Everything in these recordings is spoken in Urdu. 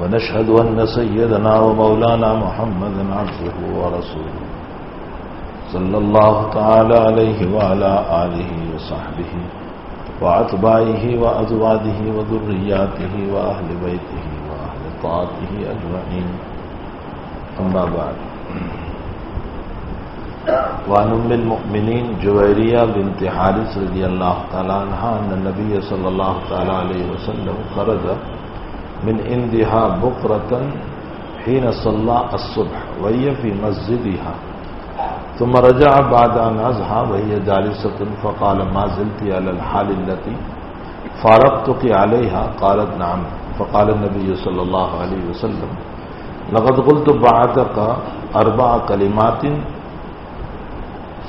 ونشهد أن سيدنا ومولانا محمدا عبده ورسوله صلى الله تعالى عليه وعلى آله وصحبه وأتباعه وأزواجه وذرياته وأهل بيته وأهل طاعته أجمعين. أما بعد. وعن أم المؤمنين جويرية بنت حارث رضي الله تعالى عنها أن النبي صلى الله تعالى عليه وسلم خرج من عندها بكرة حين صلى الصبح، وهي في مسجدها. ثم رجع بعد أن أزهى، وهي جالسة، فقال ما زلت على الحال التي فارقتك عليها؟ قالت نعم. فقال النبي صلى الله عليه وسلم لقد قلت بعدك أربع كلمات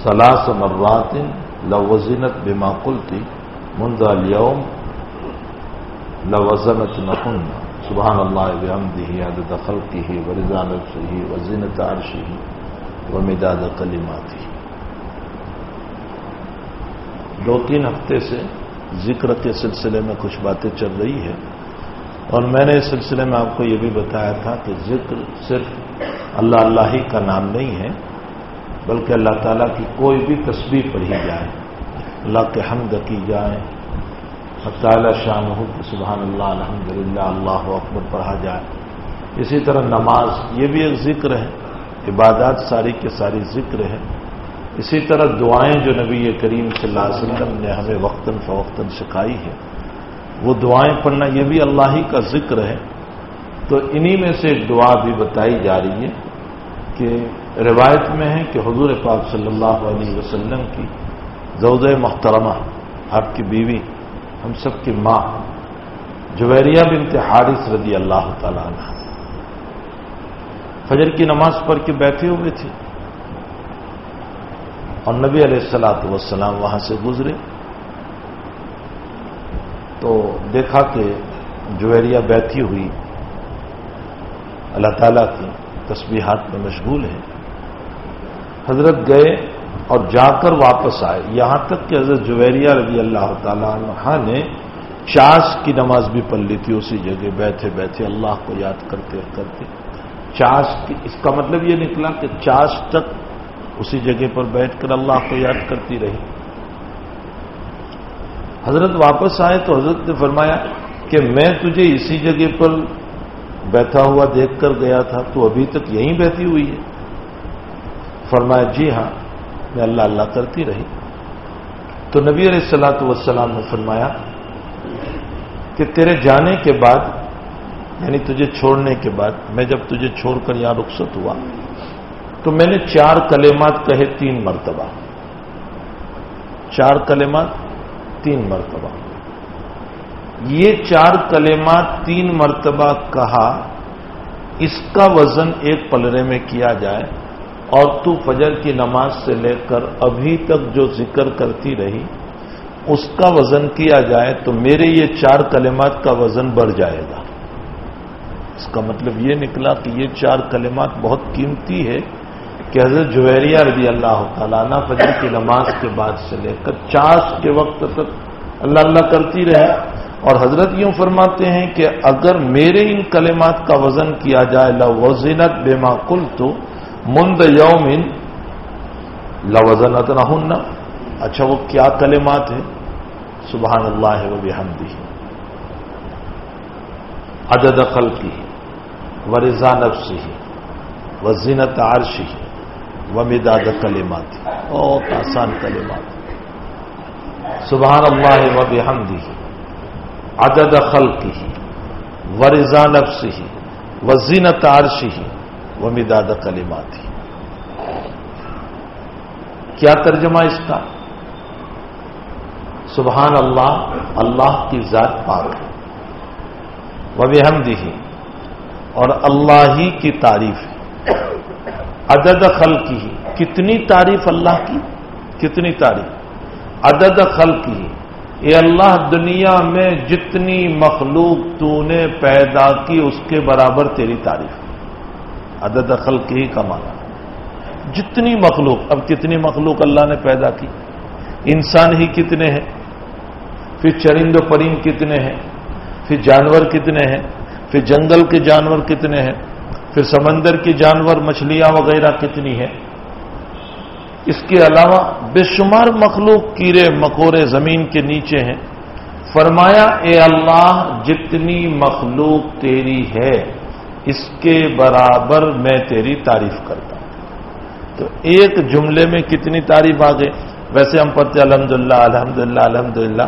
ثلاث مرات لو وزنت بما قلت، منذ اليوم لوزنت نحن سبحان الله بحمده عدد خلقه ورضا نفسه وزنة عرشه ومداد کلماتی دو تین ہفتے سے ذکر کے سلسلے میں کچھ باتیں چل رہی ہے اور میں نے اس سلسلے میں آپ کو یہ بھی بتایا تھا کہ ذکر صرف اللہ اللہ ہی کا نام نہیں ہے، بلکہ اللہ تعالیٰ کی کوئی بھی تصویر پڑھی جائے، اللہ کے حمد کی جائے تعالیٰ شان ہو سبحان اللہ الحمد للہ اللہ اکبر، پڑھا جائے۔ اسی طرح نماز، یہ بھی ایک ذکر ہے۔ عبادات ساری کے ساری ذکر ہے۔ اسی طرح دعائیں جو نبی کریم صلی اللہ علیہ وسلم نے ہمیں وقتاً فوقتاً سکھائی ہے وہ دعائیں پڑھنا یہ بھی اللہ ہی کا ذکر ہے۔ تو انہی میں سے ایک دعا بھی بتائی جا رہی ہے کہ روایت میں ہے کہ حضور پاک صلی اللہ علیہ وسلم کی زود محترمہ آپ کی بیوی ہم سب کی ماں جویریہ بنت حارث رضی اللہ تعالیٰ عنہ۔ فجر کی نماز پڑھ کے بیٹھے ہوئے تھے۔ اور نبی علیہ السلاۃ وسلام وہاں سے گزرے۔ تو دیکھا کہ جویریہ بیٹھی ہوئی اللہ تعالیٰ کی تسبیحات میں مشغول ہے۔ حضرت گئے۔ اور جا کر واپس آئے۔ یہاں تک کہ حضرت جویریہ رضی اللہ تعالیٰ عنہ نے چاش کی نماز بھی پڑھ لی تھی اسی جگہ، بیٹھے بیٹھے اللہ کو یاد کرتے کرتے۔ چاش کی اس کا مطلب یہ نکلا کہ چاش تک اسی جگہ پر بیٹھ کر اللہ کو یاد کرتی رہی۔ حضرت واپس آئے تو حضرت نے فرمایا کہ میں تجھے اسی جگہ پر بیٹھا ہوا دیکھ کر گیا تھا، تو ابھی تک یہیں بیٹھی ہوئی ہے۔ فرمایا جی ہاں۔ میں اللہ اللہ کرتی رہی۔ تو نبی علیہ السلاۃ والسلام نے فرمایا کہ تیرے جانے کے بعد یعنی تجھے چھوڑنے کے بعد، میں جب تجھے چھوڑ کر یہاں رخصت ہوا، تو میں نے چار کلمات کہے تین مرتبہ۔ چار کلمات، تین مرتبہ۔ یہ چار کلمات تین مرتبہ کہا، اس کا وزن ایک پلرے میں کیا جائے اور تو فجر کی نماز سے لے کر ابھی تک جو ذکر کرتی رہی، اس کا وزن کیا جائے تو میرے یہ چار کلمات کا وزن بڑھ جائے گا۔ اس کا مطلب یہ نکلا کہ یہ چار کلمات بہت قیمتی ہے کہ حضرت جویریہ رضی اللہ تعالیٰ عنہ فجر کی نماز کے بعد سے لے کر چاش کے وقت تک اللہ اللہ کرتی رہے اور حضرت یوں فرماتے ہیں کہ اگر میرے ان کلمات کا وزن کیا جائے لوزنت بے کل تو مند یومن لوزنت نہ اچھا وہ کیا کلمات ہیں؟ سبحان اللہ و بحمدی عدد خلقی، و رضا نفسی، و زینت عرشی، و مداد کلمات. بہت آسان کلمات. سبحان اللہ و بحمدی عدد خلقی، و رضا نفسی، و زینت عرشی. و مداد کلمات کیا ترجمہ اس کا؟ سبحان اللہ اللہ کی ذات پاک ہے۔ وہ بھی اور اللہ ہی کی تعریف ہے۔ عدد خل کی کتنی تعریف اللہ کی؟ کتنی تعریف؟ عدد خل کی اے اللہ دنیا میں جتنی مخلوق تو نے پیدا کی، اس کے برابر تیری تعریف۔ عدد خلق ہی کا مانا جتنی مخلوق، اب کتنی مخلوق اللہ نے پیدا کی؟ انسان ہی کتنے ہیں؟ پھر چرند و پرند کتنے ہیں؟ پھر جانور کتنے ہیں؟ پھر جنگل کے جانور کتنے ہیں؟ پھر سمندر کی جانور، مچھلیاں وغیرہ کتنی ہیں؟ اس کے علاوہ بے شمار مخلوق کیڑے مکورے زمین کے نیچے ہیں۔ فرمایا، اے اللہ، جتنی مخلوق تیری ہے۔ اس کے برابر میں تیری تعریف کرتا ہوں۔ تو ایک جملے میں کتنی تعریف آ گئے ویسے ہم پڑھتے الحمد للہ الحمد للہ الحمد للہ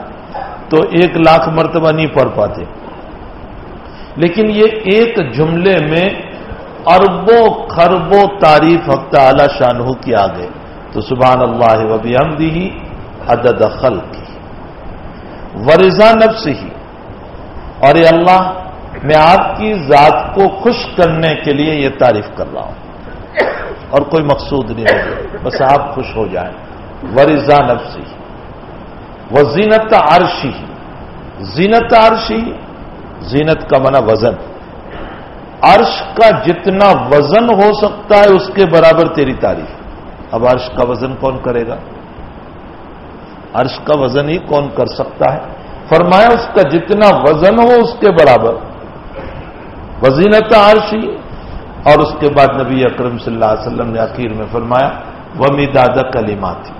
تو ایک لاکھ مرتبہ نہیں پڑھ پاتے۔ لیکن یہ ایک جملے میں اربوں خربوں تعریف ہفتہ اعلی شاہ کی آ گئے تو سبحان اللہ وبی حمدی ہی عدد خل کی ورزا نفس ہی اور یہ اللہ میں آپ کی ذات کو خوش کرنے کے لیے یہ تعریف کر رہا ہوں۔ اور کوئی مقصود نہیں ہے۔ بس آپ خوش ہو جائیں۔ ورزا نفسی وہ زینت عرشی زینت عرشی، زینت کا منع وزن۔ عرش کا جتنا وزن ہو سکتا ہے اس کے برابر تیری تعریف۔ اب عرش کا وزن کون کرے گا؟ عرش کا وزن ہی کون کر سکتا ہے؟ فرمایا اس کا جتنا وزن ہو اس کے برابر۔ وزینت عرش ہی۔ اور اس کے بعد نبی اکرم صلی اللہ علیہ وسلم نے اخیر میں فرمایا وہ میداد کلیمات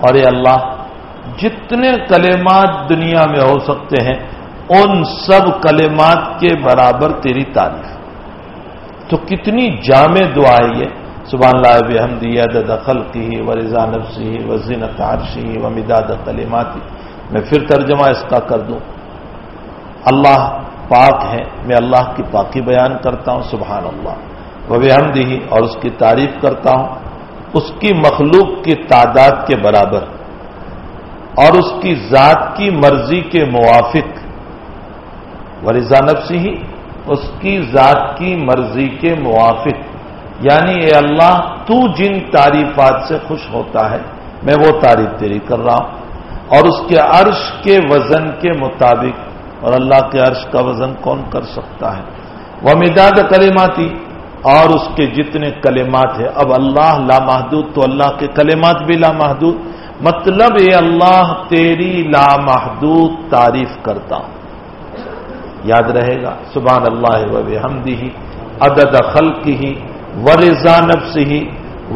اور یہ اللہ، جتنے کلمات دنیا میں ہو سکتے ہیں، ان سب کلمات کے برابر تیری تعریف۔ تو کتنی جامع دعا ہے یہ۔ سبحان اللہ، بحمدی، عدد خلقی و رضا نفسی و زینت عرشی و مداد کلماتی۔ میں پھر ترجمہ اس کا کر دوں۔ اللہ پاک ہے میں اللہ کی پاکی بیان کرتا ہوں، سبحان اللہ۔ و بحمدی اور اس کی تعریف کرتا ہوں۔ اس کی مخلوق کی تعداد کے برابر۔ اور اس کی ذات کی مرضی کے موافق۔ و رضا نفسی ہی اس کی ذات کی مرضی کے موافق۔ یعنی اے اللہ، تو جن تعریفات سے خوش ہوتا ہے، میں وہ تعریف تیری کر رہا ہوں۔ اور اس کے عرش کے وزن کے مطابق اور اللہ کے عرش کا وزن کون کر سکتا ہے؟ وہ مداد کلماتی اور اس کے جتنے کلمات ہیں، اب اللہ لامحدود تو اللہ کے کلمات بھی لامحدود مطلب اے اللہ تیری لامحدود تعریف کرتا۔ ہوں یاد رہے گا؟ سبحان اللہ و ہمدی عدد خلق ہی ورزا نفس ہی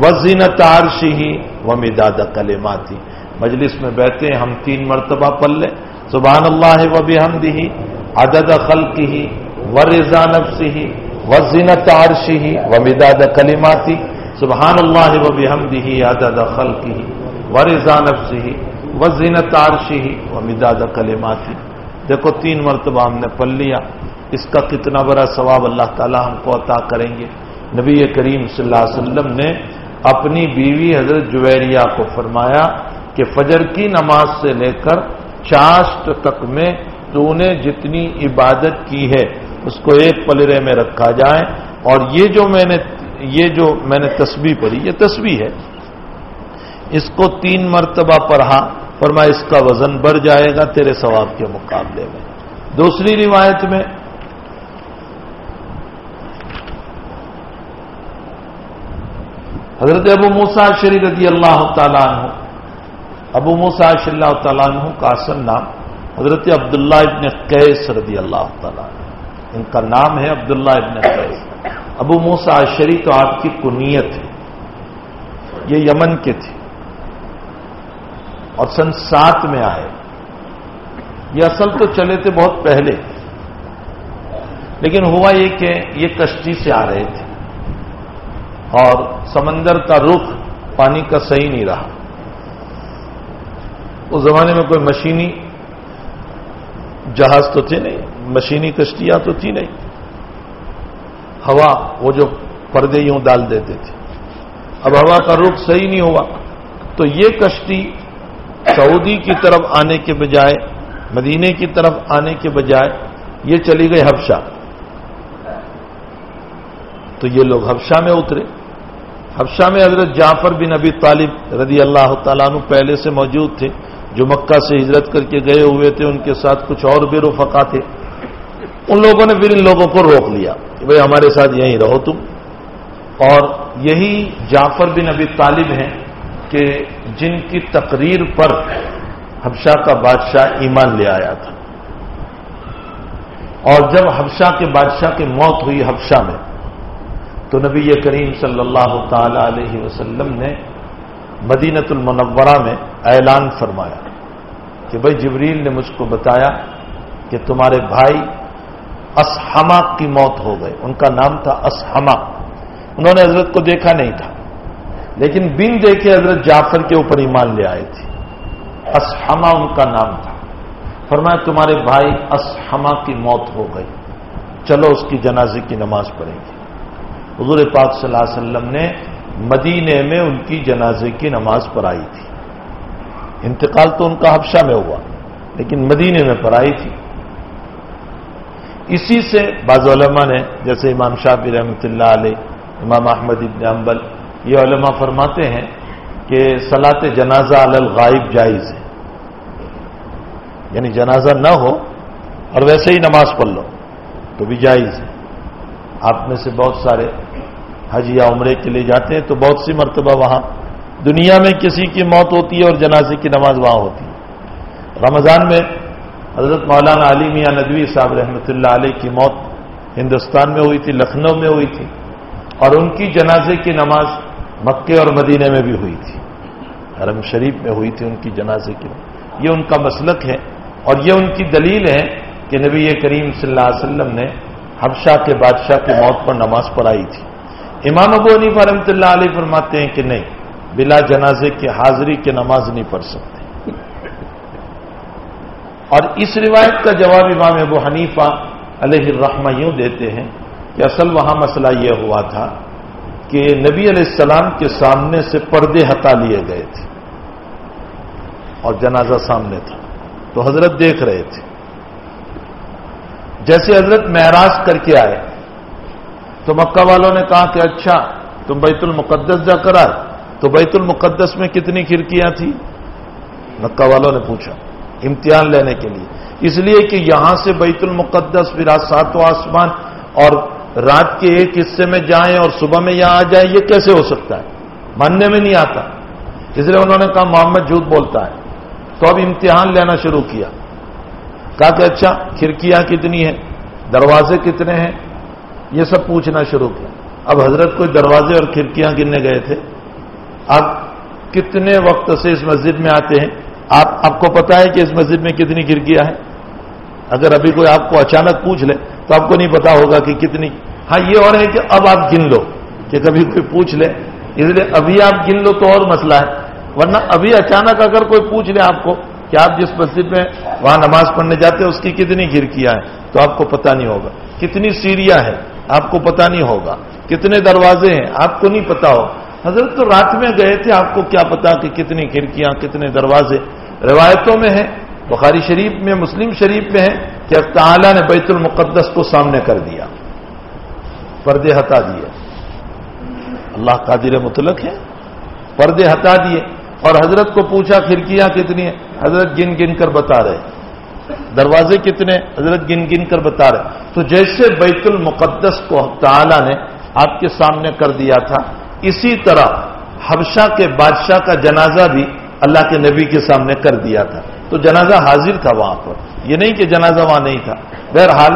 وزین تارشی ہی و مداد کلماتی۔ مجلس میں بیٹھے ہم تین مرتبہ پل لیں۔ سبحان اللہ و بحمد ہی عدد خلق ہی ورزا نفس ہی وزین تارشی و مداد کلماتی سبحان اللہ و بحمد ہی عدد خلق ہی ورزا نفس ہی وزین و مداد کلماتی دیکھو تین مرتبہ ہم نے پل لیا، اس کا کتنا بڑا ثواب اللہ تعالی ہم کو عطا کریں گے۔ نبی کریم صلی اللہ علیہ وسلم نے اپنی بیوی حضرت جویریہ کو فرمایا کہ فجر کی نماز سے لے کر چاشت تک میں تو نے جتنی عبادت کی ہے، اس کو ایک پلرے میں رکھا جائے۔ اور یہ جو میں نے یہ جو میں نے تسبیح پڑھی، یہ تسبیح ہے۔ اس کو تین مرتبہ پڑھا، فرمایا اس کا وزن بڑھ جائے گا تیرے ثواب کے مقابلے میں۔ دوسری روایت میں حضرت ابو موسا شری رضی اللہ تعالیٰ عنہ ابو موسا اللہ تعالیٰ عنہ کا اصل نام حضرت عبداللہ ابن قیس رضی اللہ تعالیٰ ان کا نام ہے عبداللہ ابن قیس۔ ابو موسا شری تو آپ کی کنیت ہے۔ یہ یمن کے تھے۔ اور سن سات میں آئے۔ یہ اصل تو چلے تھے بہت پہلے۔ لیکن ہوا یہ کہ یہ کشتی سے آ رہے تھے۔ اور سمندر کا رخ پانی کا صحیح نہیں رہا۔ اس زمانے میں کوئی مشینی جہاز تو تھے نہیں، مشینی کشتیاں تو تھی نہیں۔ ہوا، وہ جو پردے یوں ڈال دیتے تھے۔ اب ہوا کا رخ صحیح نہیں ہوا۔ تو یہ کشتی سعودی کی طرف آنے کے بجائے، مدینے کی طرف آنے کے بجائے یہ چلی گئی حبشہ۔ تو یہ لوگ حبشہ میں اترے۔ حبشہ میں حضرت جعفر بن ابی طالب رضی اللہ تعالیٰ عنہ پہلے سے موجود تھے۔ جو مکہ سے ہجرت کر کے گئے ہوئے تھے، ان کے ساتھ کچھ اور بے رفقا تھے۔ ان لوگوں نے پھر ان لوگوں کو روک لیا کہ بھائی ہمارے ساتھ یہیں رہو تم۔ اور یہی جعفر بن ابی طالب ہیں کہ جن کی تقریر پر حبشہ کا بادشاہ ایمان لے آیا تھا۔ اور جب حبشہ کے بادشاہ کی موت ہوئی حبشہ میں، تو نبی کریم صلی اللہ تعالی علیہ وسلم نے مدینت المنورہ میں اعلان فرمایا کہ بھائی جبریل نے مجھ کو بتایا کہ تمہارے بھائی اسحما کی موت ہو گئے۔ ان کا نام تھا اسحما انہوں نے حضرت کو دیکھا نہیں تھا۔ لیکن بن دیکھے حضرت جعفر کے اوپر ایمان لے آئے تھے۔ اسحما ان کا نام تھا۔ فرمایا تمہارے بھائی اسحما کی موت ہو گئی۔ چلو اس کی جنازے کی نماز پڑھیں گے۔ حضور پاک صلی اللہ علیہ وسلم نے مدینے میں ان کی جنازے کی نماز پڑھائی تھی۔ انتقال تو ان کا حبشہ میں ہوا، لیکن مدینے میں پڑھائی تھی۔ اسی سے بعض علماء نے، جیسے امام شاہ رحمۃ اللہ علیہ، امام احمد ابن امبل یہ علماء فرماتے ہیں کہ سلاط جنازہ الغائب جائز ہے۔ یعنی جنازہ نہ ہو اور ویسے ہی نماز پڑھ لو تو بھی جائز ہے۔ آپ میں سے بہت سارے حج یا عمرے کے لیے جاتے ہیں تو بہت سی مرتبہ وہاں دنیا میں کسی کی موت ہوتی ہے اور جنازے کی نماز وہاں ہوتی ہے۔ رمضان میں حضرت مولانا علی میاں ندوی صاحب رحمۃ اللہ علیہ کی موت ہندوستان میں ہوئی تھی، لکھنؤ میں ہوئی تھی اور ان کی جنازے کی نماز مکے اور مدینے میں بھی ہوئی تھی۔ حرم شریف میں ہوئی تھی ان کی جنازے کی یہ ان کا مسلک ہے اور یہ ان کی دلیل ہے کہ نبی کریم صلی اللہ علیہ وسلم نے حبشہ کے بادشاہ کی موت پر نماز پڑھائی تھی۔ امام ابو عنیف رحمۃ اللہ علیہ فرماتے ہیں کہ نہیں، بلا جنازے کی حاضری کی نماز نہیں پڑھ سکتے۔ اور اس روایت کا جواب امام ابو حنیفہ علیہ الرحمہ یوں دیتے ہیں کہ اصل وہاں مسئلہ یہ ہوا تھا کہ نبی علیہ السلام کے سامنے سے پردے ہٹا لیے گئے تھے اور جنازہ سامنے تھا۔ تو حضرت دیکھ رہے تھے۔ جیسے حضرت معراج کر کے آئے تو مکہ والوں نے کہا کہ اچھا تم بیت المقدس جا کر آئے۔ تو بیت المقدس میں کتنی کھڑکیاں تھیں؟ مکہ والوں نے پوچھا، امتحان لینے کے لیے۔ اس لیے کہ یہاں سے بیت المقدس، پھر ساتوں آسمان اور رات کے ایک حصے میں جائیں اور صبح میں یہاں آ جائیں، یہ کیسے ہو سکتا ہے؟ ماننے میں نہیں آتا۔ اس لیے انہوں نے کہا، محمد جھوٹ بولتا ہے۔ تو اب امتحان لینا شروع کیا۔ کہا کہ اچھا کھڑکیاں کتنی ہیں؟ دروازے کتنے ہیں؟ یہ سب پوچھنا شروع کیا۔ اب حضرت کوئی دروازے اور کھڑکیاں گننے گئے تھے۔ اب کتنے وقت سے اس مسجد میں آتے ہیں؟ آپ آپ کو پتا ہے کہ اس مسجد میں کتنی کھڑکیاں ہیں؟ اگر ابھی کوئی آپ کو اچانک پوچھ لے تو آپ کو نہیں پتا ہوگا کہ کتنی۔ ہاں یہ اور ہے کہ اب آپ گن لو، کہ کبھی کوئی پوچھ لے۔ اس لیے ابھی آپ گن لو تو اور مسئلہ ہے۔ ورنہ ابھی اچانک اگر کوئی پوچھ لے آپ کو کہ آپ جس مسجد میں وہاں نماز پڑھنے جاتے ہیں، اس کی کتنی کھڑکیاں ہیں؟ تو آپ کو پتا نہیں ہوگا۔ کتنی سیڑھیاں ہیں آپ کو پتا نہیں ہوگا۔ کتنے دروازے ہیں، آپ کو نہیں پتا ہو۔ حضرت تو رات میں گئے تھے، آپ کو کیا پتا کہ کتنی کھڑکیاں، کتنے دروازے۔ روایتوں میں ہے بخاری شریف میں، مسلم شریف میں ہے کہ اب تعالیٰ نے بیت المقدس کو سامنے کر دیا۔ پردے ہٹا دیے۔ اللہ قادر مطلق ہے۔ پردے ہٹا دیے۔ اور حضرت کو پوچھا، کھڑکیاں کتنی ہیں؟ حضرت گن گن کر بتا رہے۔ دروازے کتنے حضرت گن گن کر بتا رہے تو جیسے بیت المقدس کو تعالیٰ نے آپ کے سامنے کر دیا تھا، اسی طرح حبشہ کے بادشاہ کا جنازہ بھی اللہ کے نبی کے سامنے کر دیا تھا۔ تو جنازہ حاضر تھا وہاں پر۔ یہ نہیں کہ جنازہ وہاں نہیں تھا۔ بہرحال،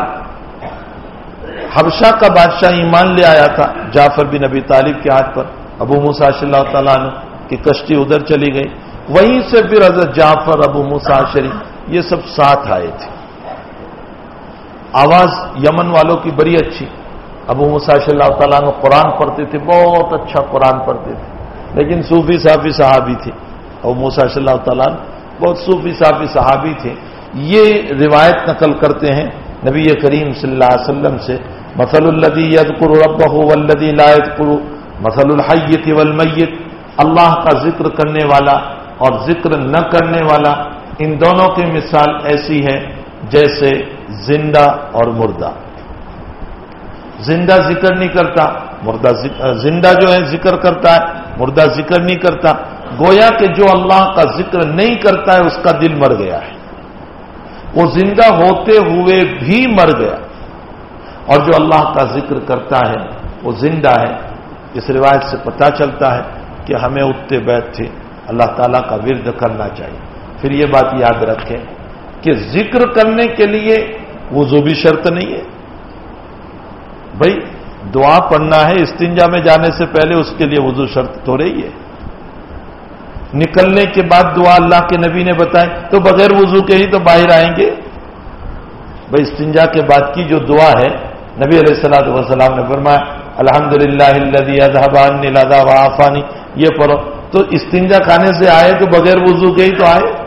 حبشہ کا بادشاہ ایمان لے آیا تھا جعفر بن نبی طالب کے ہاتھ پر۔ ابو موسا اللہ تعالیٰ عنہ کی کشتی ادھر چلی گئی۔ وہیں سے پھر حضرت جعفر، ابو موسا شریف یہ سب ساتھ آئے تھے۔ آواز یمن والوں کی بڑی اچھی۔ ابو مساش اللہ تعالیٰ نے قرآن پڑھتے تھے، بہت اچھا قرآن پڑھتے تھے۔ لیکن صوفی صافی صحابی تھے۔ ابو مساش اللہ تعالیٰ بہت صوفی صافی صحابی تھے۔ یہ روایت نقل کرتے ہیں نبی کریم صلی اللہ علیہ وسلم سے مسل الدی ید کرو رب ولدی لائد کرو مسل الحیت والمیت۔ اللہ کا ذکر کرنے والا اور ذکر نہ کرنے والا ان دونوں کی مثال ایسی ہے جیسے زندہ اور مردہ۔ زندہ ذکر نہیں کرتا، مردہ زندہ جو ہے ذکر کرتا ہے، مردہ ذکر نہیں کرتا۔ گویا کہ جو اللہ کا ذکر نہیں کرتا ہے، اس کا دل مر گیا ہے۔ وہ زندہ ہوتے ہوئے بھی مر گیا۔ اور جو اللہ کا ذکر کرتا ہے، وہ زندہ ہے۔ اس روایت سے پتا چلتا ہے کہ ہمیں اٹھتے بیٹھ تھے اللہ تعالیٰ کا ورد کرنا چاہیے۔ پھر یہ بات یاد رکھیں کہ ذکر کرنے کے لیے وضو بھی شرط نہیں ہے۔ بھائی، دعا پڑھنا ہے، استنجا میں جانے سے پہلے اس کے لیے وضو شرط تو رہی ہے۔ نکلنے کے بعد دعا اللہ کے نبی نے بتائے تو بغیر وضو کے ہی تو باہر آئیں گے۔ بھائی، استنجا کے بعد کی جو دعا ہے، نبی علیہ السلام وسلام نے فرمایا الحمد للہ آفانی یہ پڑھو۔ تو استنجا کھانے سے آئے تو بغیر وضو کے ہی تو آئے۔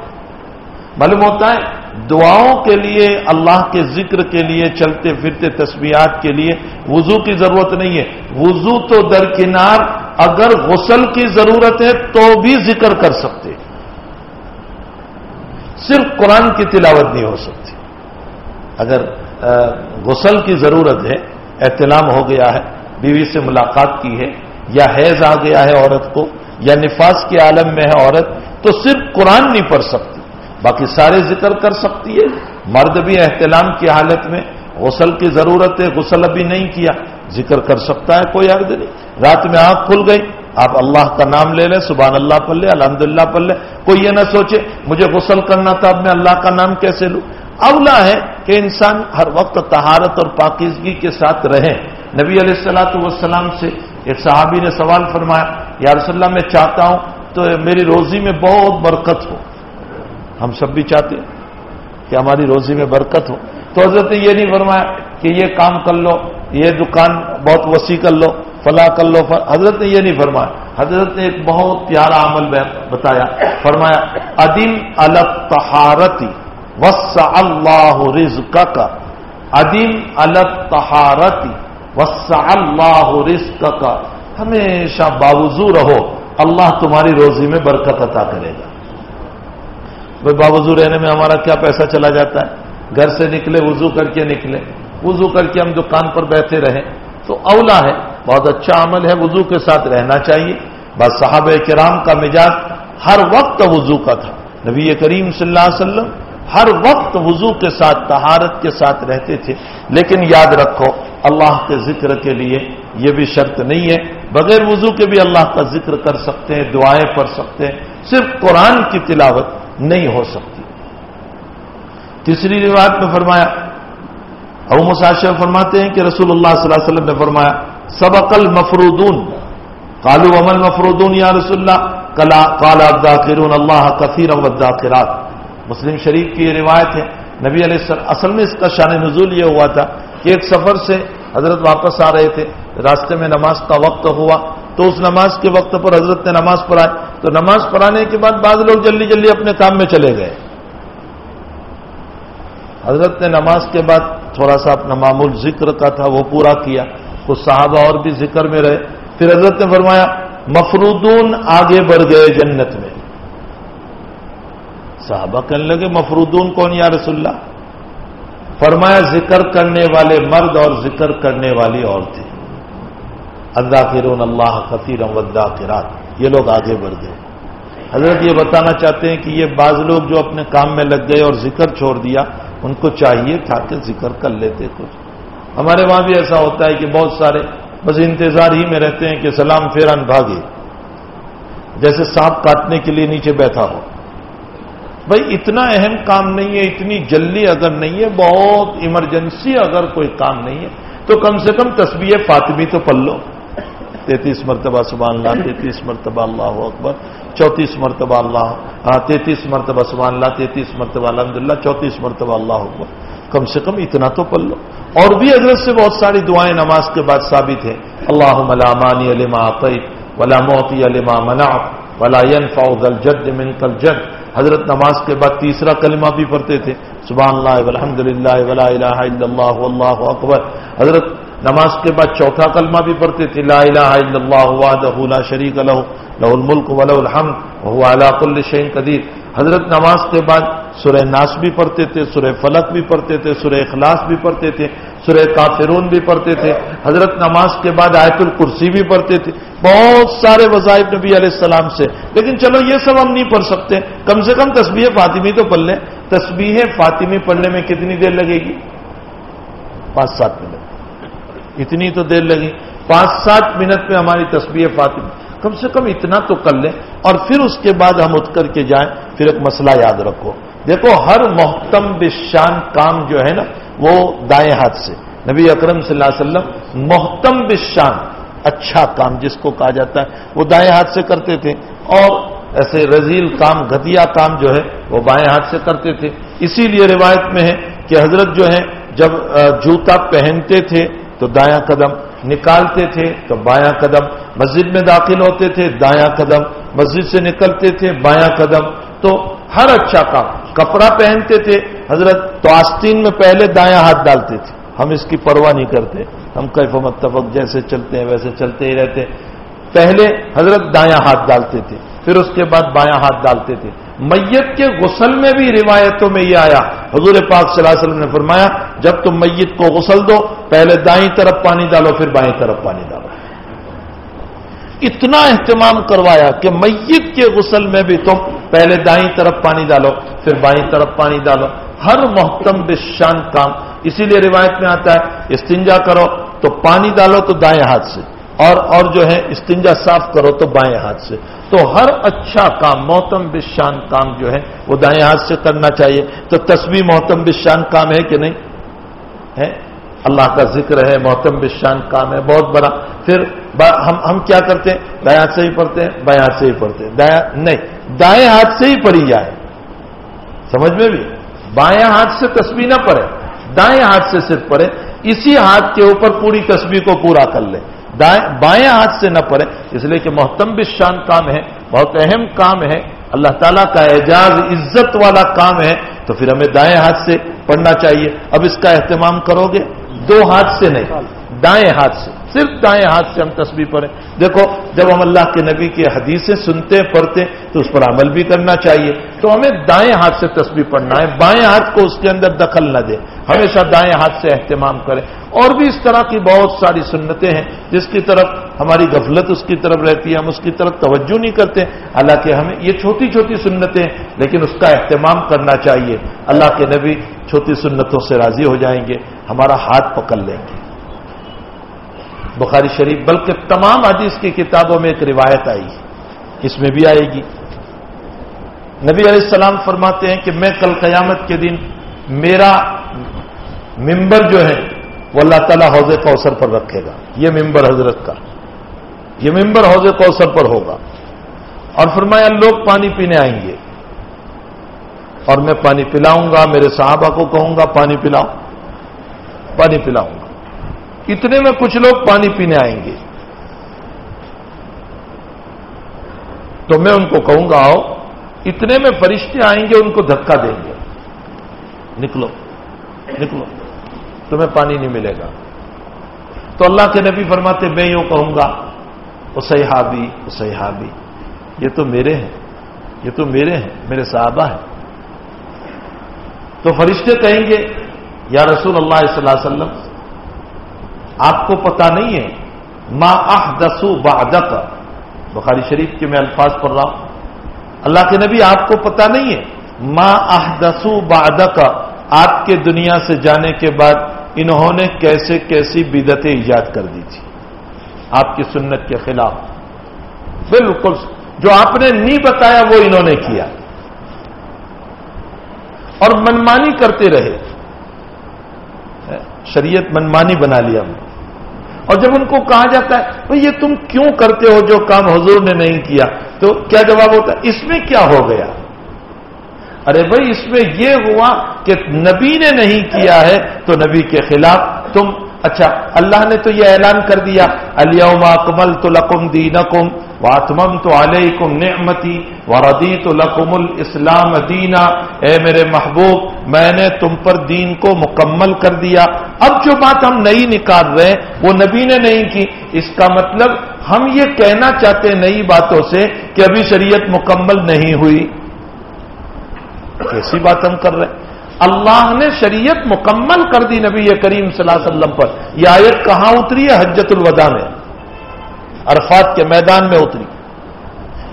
معلوم ہوتا ہے دعاؤں کے لیے اللہ کے ذکر کے لیے چلتے پھرتے تسبیحات کے لیے وضو کی ضرورت نہیں ہے۔ وضو تو درکنار اگر غسل کی ضرورت ہے تو بھی ذکر کر سکتے۔ صرف قرآن کی تلاوت نہیں ہو سکتی۔ اگر غسل کی ضرورت ہے، احتلام ہو گیا ہے، بیوی سے ملاقات کی ہے، یا حیض آ گیا ہے عورت کو، یا نفاذ کے عالم میں ہے عورت، تو صرف قرآن نہیں پڑھ سکتی باقی سارے ذکر کر سکتی ہے۔ مرد بھی احتلام کی حالت میں غسل کی ضرورت ہے، غسل ابھی نہیں کیا۔ ذکر کر سکتا ہے، کوئی عرض نہیں۔ رات میں آنکھ کھل گئی، آپ اللہ کا نام لے لیں، سبحان اللہ پڑھ لے الحمد للہ پڑھ لے کوئی یہ نہ سوچے، مجھے غسل کرنا تھا، اب میں اللہ کا نام کیسے لوں؟ اولا ہے کہ انسان ہر وقت تہارت اور پاکیزگی کے ساتھ رہے۔ نبی علیہ السلاۃ والسلام سے ایک صحابی نے سوال فرمایا، یا رسول اللہ، میں چاہتا ہوں تو میری روزی میں بہت برکت ہو۔ ہم سب بھی چاہتے ہیں کہ ہماری روزی میں برکت ہو۔ تو حضرت نے یہ نہیں فرمایا کہ یہ کام کر لو، یہ دکان بہت وسیع کر لو، فلاں کر لو۔ حضرت نے یہ نہیں فرمایا۔ حضرت نے ایک بہت پیارا عمل بتایا۔ فرمایا ادیم الگ تہارتی وس اللہ رزق کا ادیم الگ تہارتی وس اللہ رزق کا ہمیشہ باوضو رہو۔ اللہ تمہاری روزی میں برکت عطا کرے گا۔ بھائی باوضو رہنے میں ہمارا کیا پیسہ چلا جاتا ہے؟ گھر سے نکلے، وضو کر کے نکلے۔ وضو کر کے ہم دکان پر بیٹھے رہیں۔ تو اولا ہے۔ بہت اچھا عمل ہے وضو کے ساتھ رہنا چاہیے۔ بس صاحب کرام کا مزاج ہر وقت وضو کا تھا۔ نبی کریم صلی اللہ علیہ وسلم ہر وقت وضو کے ساتھ تہارت کے ساتھ رہتے تھے۔ لیکن یاد رکھو، اللہ کے ذکر کے لیے یہ بھی شرط نہیں ہے۔ بغیر وضو کے بھی اللہ کا ذکر کر سکتے ہیں، دعائیں پڑھ سکتے ہیں۔ صرف قرآن کی تلاوت۔ نہیں ہو سکتی۔ تیسری روایت میں فرمایا، ابو مساشر فرماتے ہیں کہ رسول اللہ صلی اللہ علیہ وسلم نے فرمایا سب عقل مفرودون کالو امل مفرودون یا رسول اللہ؟ کلا کالا ذاکرون اللہ کثیر ذاکرات مسلم شریف کی یہ روایت ہے، نبی علیہ السلام، اصل میں اس کا شان نزول یہ ہوا تھا کہ ایک سفر سے حضرت واپس آ رہے تھے، راستے میں نماز کا وقت ہوا، تو اس نماز کے وقت پر حضرت نے نماز پڑھائی، تو نماز پڑھانے کے بعد بعض لوگ جلدی جلدی اپنے کام میں چلے گئے۔ حضرت نے نماز کے بعد تھوڑا سا اپنا معمول ذکر کا تھا، وہ پورا کیا۔ کچھ صحابہ اور بھی ذکر میں رہے۔ پھر حضرت نے فرمایا، مفرودون آگے بڑھ گئے جنت میں۔ صحابہ کہنے لگے، مفرودون کون یا رسول اللہ؟ فرمایا ذکر کرنے والے مرد اور ذکر کرنے والی عورتیں۔ اللہ اللہ کثیر ودا یہ لوگ آگے بڑھ گئے۔ حضرت یہ بتانا چاہتے ہیں کہ یہ بعض لوگ جو اپنے کام میں لگ گئے اور ذکر چھوڑ دیا، ان کو چاہیے تھا کہ ذکر کر لیتے کچھ۔ ہمارے وہاں بھی ایسا ہوتا ہے کہ بہت سارے، بس انتظار ہی میں رہتے ہیں کہ سلام فیران بھاگے۔ جیسے سانپ کاٹنے کے لیے نیچے بیٹھا ہو۔ بھائی اتنا اہم کام نہیں ہے، اتنی جلدی اگر نہیں ہے، بہت ایمرجنسی اگر کوئی کام نہیں ہے، تو کم سے کم تصویر فاطمی تو پل لو۔ تینتیس مرتبہ سبحان اللہ، تینتیس مرتبہ اللہ اکبر، چوتیس مرتبہ اللہ ہاں، تینتیس مرتبہ سبحان اللہ، تینتیس مرتبہ الحمد للہ چوتیس مرتبہ اللہ اکبر۔ کم سے کم اتنا تو پڑھ لو۔ اور بھی حضرت سے بہت ساری دعائیں نماز کے بعد ثابت ہیں۔ اللہ ملامانی علما ولا موتی علما منا ولا فاؤل جد من کل جد حضرت نماز کے بعد تیسرا کلمہ بھی پڑھتے تھے، سبحان اللہ الحمد للہ ولا الہ الا اللہ واللہ اکبر۔ حضرت نماز کے بعد چوتھا کلمہ بھی پڑھتے تھے، لا الہ الا اللہ وحدہ لا شریک له له الملک وله الحمد وهو على كل شيء قدیر۔ حضرت نماز کے بعد سورہ ناس بھی پڑھتے تھے، سورہ فلک بھی پڑھتے تھے، سورہ اخلاص بھی پڑھتے تھے، سورہ کافرون بھی پڑھتے تھے۔ حضرت نماز کے بعد آیت الکرسی بھی پڑھتے تھے۔ بہت سارے وظائف نبی علیہ السلام سے۔ لیکن چلو یہ سب ہم نہیں پڑھ سکتے۔ کم سے کم تصویر فاطمی تو پڑھ لیں۔ تصویر فاطمی پڑھنے میں کتنی دیر لگے گی؟ پانچ سات منٹ۔ اتنی تو دیر لگی۔ پانچ سات منٹ میں ہماری تصویر فاطمی کم سے کم اتنا تو کر لیں اور پھر اس کے بعد ہم اٹھ کر کے جائیں، پھر ایک مسئلہ یاد رکھو۔ دیکھو، ہر محتم بشان کام جو ہے نا، وہ دائیں ہاتھ سے۔ نبی اکرم صلی اللہ علیہ وسلم محتم بشان اچھا کام جس کو کہا جاتا ہے، وہ دائیں ہاتھ سے کرتے تھے۔ اور ایسے رزیل کام گھتیا کام جو ہے، وہ بائیں ہاتھ سے کرتے تھے۔ اسی لیے روایت میں ہے کہ حضرت جو ہے جب جوتا پہنتے تھے تو دایاں قدم نکالتے تھے تو بایاں قدم مسجد میں داخل ہوتے تھے دایاں قدم مسجد سے نکلتے تھے بایاں قدم تو ہر اچھا کام کپڑا پہنتے تھے حضرت تو آستین میں پہلے دایاں ہاتھ ڈالتے تھے ہم اس کی پرواہ نہیں کرتے ہم کیف متفق جیسے چلتے ہیں ویسے چلتے ہی رہتے پہلے حضرت دایاں ہاتھ ڈالتے تھے، پھر اس کے بعد بایاں ہاتھ ڈالتے تھے۔ میت کے غسل میں بھی روایتوں میں یہ آیا۔ حضور پاک صلی اللہ علیہ وسلم نے فرمایا، جب تم میت کو غسل دو، پہلے دائیں طرف پانی ڈالو، پھر بائیں طرف پانی ڈالو۔ اتنا اہتمام کروایا کہ میت کے غسل میں بھی تم پہلے دائیں طرف پانی ڈالو، پھر بائیں طرف پانی ڈالو۔ ہر محتم بشان کام۔ اسی لیے روایت میں آتا ہے، استنجا کرو تو پانی ڈالو تو دائیں ہاتھ سے۔ اور اور جو ہے استنجا صاف کرو تو بائیں ہاتھ سے۔ تو ہر اچھا کام محتم بشان کام جو ہے، وہ دائیں ہاتھ سے کرنا چاہیے۔ تو تصویر محتم بشان کام ہے کہ نہیں؟ ہے؟ اللہ کا ذکر ہے محتم بشان کام ہے، بہت بڑا۔ پھر ہم ہم کیا کرتے ہیں؟ دائیں ہاتھ سے ہی پڑھتے ہیں، بائیں ہاتھ سے ہی پڑھتے ہیں۔ دائیں نہیں، دائیں ہاتھ سے ہی پڑھی جائے۔ سمجھ میں بھی؟ بائیں ہاتھ سے تصویر نہ پڑھے۔ دائیں ہاتھ سے صرف پڑھے۔ اسی ہاتھ کے اوپر پوری تصویر کو پورا کر لے۔ بائیں ہاتھ سے نہ پڑے اس لیے کہ محتم بشان شان کام ہے، بہت اہم کام ہے۔ اللہ تعالیٰ کا اعجاز، عزت والا کام ہے۔ تو پھر ہمیں دائیں ہاتھ سے پڑھنا چاہیے۔ اب اس کا اہتمام کرو گے؟ دو ہاتھ سے نہیں، دائیں ہاتھ سے۔ صرف دائیں ہاتھ سے ہم تصویر پڑھیں۔ دیکھو، جب ہم اللہ کے نبی کی حدیثیں سنتے پڑھتے تو اس پر عمل بھی کرنا چاہیے۔ تو ہمیں دائیں ہاتھ سے تصویر پڑھنا ہے، بائیں ہاتھ کو اس کے اندر دخل نہ دے ہمیشہ دائیں ہاتھ سے اہتمام کریں۔ اور بھی اس طرح کی بہت ساری سنتیں ہیں، جس کی طرف ہماری غفلت اس کی طرف رہتی ہے، ہم اس کی طرف توجہ نہیں کرتے۔ حالانکہ ہمیں یہ چھوٹی چھوٹی سنتیں، لیکن اس کا اہتمام کرنا چاہیے۔ اللہ کے نبی چھوٹی سنتوں سے راضی ہو جائیں گے، ہمارا ہاتھ پکڑ لیں گے۔ بخاری شریف، بلکہ تمام حدیث کی کتابوں میں ایک روایت آئی۔ اس میں بھی آئے گی۔ نبی علیہ السلام فرماتے ہیں کہ میں کل قیامت کے دن میرا ممبر جو ہے، وہ اللہ تعالیٰ حوض کوثر پر رکھے گا۔ یہ ممبر حضرت کا۔ یہ ممبر حوض کوثر پر ہوگا۔ اور فرمایا، لوگ پانی پینے آئیں گے۔ اور میں پانی پلاؤں گا، میرے صحابہ کو کہوں گا، پانی پلاؤ۔ پانی پلاؤں۔ گا اتنے میں کچھ لوگ پانی پینے آئیں گے۔ تو میں ان کو کہوں گا، آؤ، اتنے میں فرشتے آئیں گے، ان کو دھکا دیں گے۔ نکلو نکلو، تمہیں پانی نہیں ملے گا۔ تو اللہ کے نبی فرماتے، میں یوں کہوں گا وہ صحابی وہ صحابی یہ تو میرے ہیں، یہ تو میرے ہیں، میرے صحابہ ہیں۔ تو فرشتے کہیں گے، یا رسول اللہ صلی اللہ علیہ وسلم آپ کو پتا نہیں ہے، ما احدثو بعدک۔ بخاری شریف کے میں الفاظ پڑھ رہا ہوں۔ اللہ کے نبی آپ کو پتا نہیں ہے، ما احدثو بعدک۔ آپ کے دنیا سے جانے کے بعد انہوں نے کیسے کیسی بدتیں ایجاد کر دی تھی۔ آپ کی سنت کے خلاف۔ بالکل، جو آپ نے نہیں بتایا وہ انہوں نے کیا۔ اور منمانی کرتے رہے۔ شریعت منمانی بنا لیا۔ اور جب ان کو کہا جاتا ہے بھائی یہ تم کیوں کرتے ہو جو کام حضور نے نہیں کیا؟ تو کیا جواب ہوتا ہے؟ اس میں کیا ہو گیا؟ ارے بھائی اس میں یہ ہوا کہ نبی نے نہیں کیا ہے تو نبی کے خلاف تم اچھا اللہ نے تو یہ اعلان کر دیا علیما کمل تو لکم دینکم واتمم تو علیہ کم نعمتی وردی تو لکم الاسلام دینا۔ اے میرے محبوب، میں نے تم پر دین کو مکمل کر دیا۔ اب جو بات ہم نئی نکال رہے ہیں وہ نبی نے نہیں کی۔ اس کا مطلب ہم یہ کہنا چاہتے نئی باتوں سے کہ ابھی شریعت مکمل نہیں ہوئی۔ کیسی بات ہم کر رہے ہیں۔ اللہ نے شریعت مکمل کر دی نبی کریم صلی اللہ علیہ وسلم پر۔ یہ آیت کہاں اتری ہے؟ حجت الوداع میں۔ عرفات کے میدان میں اتری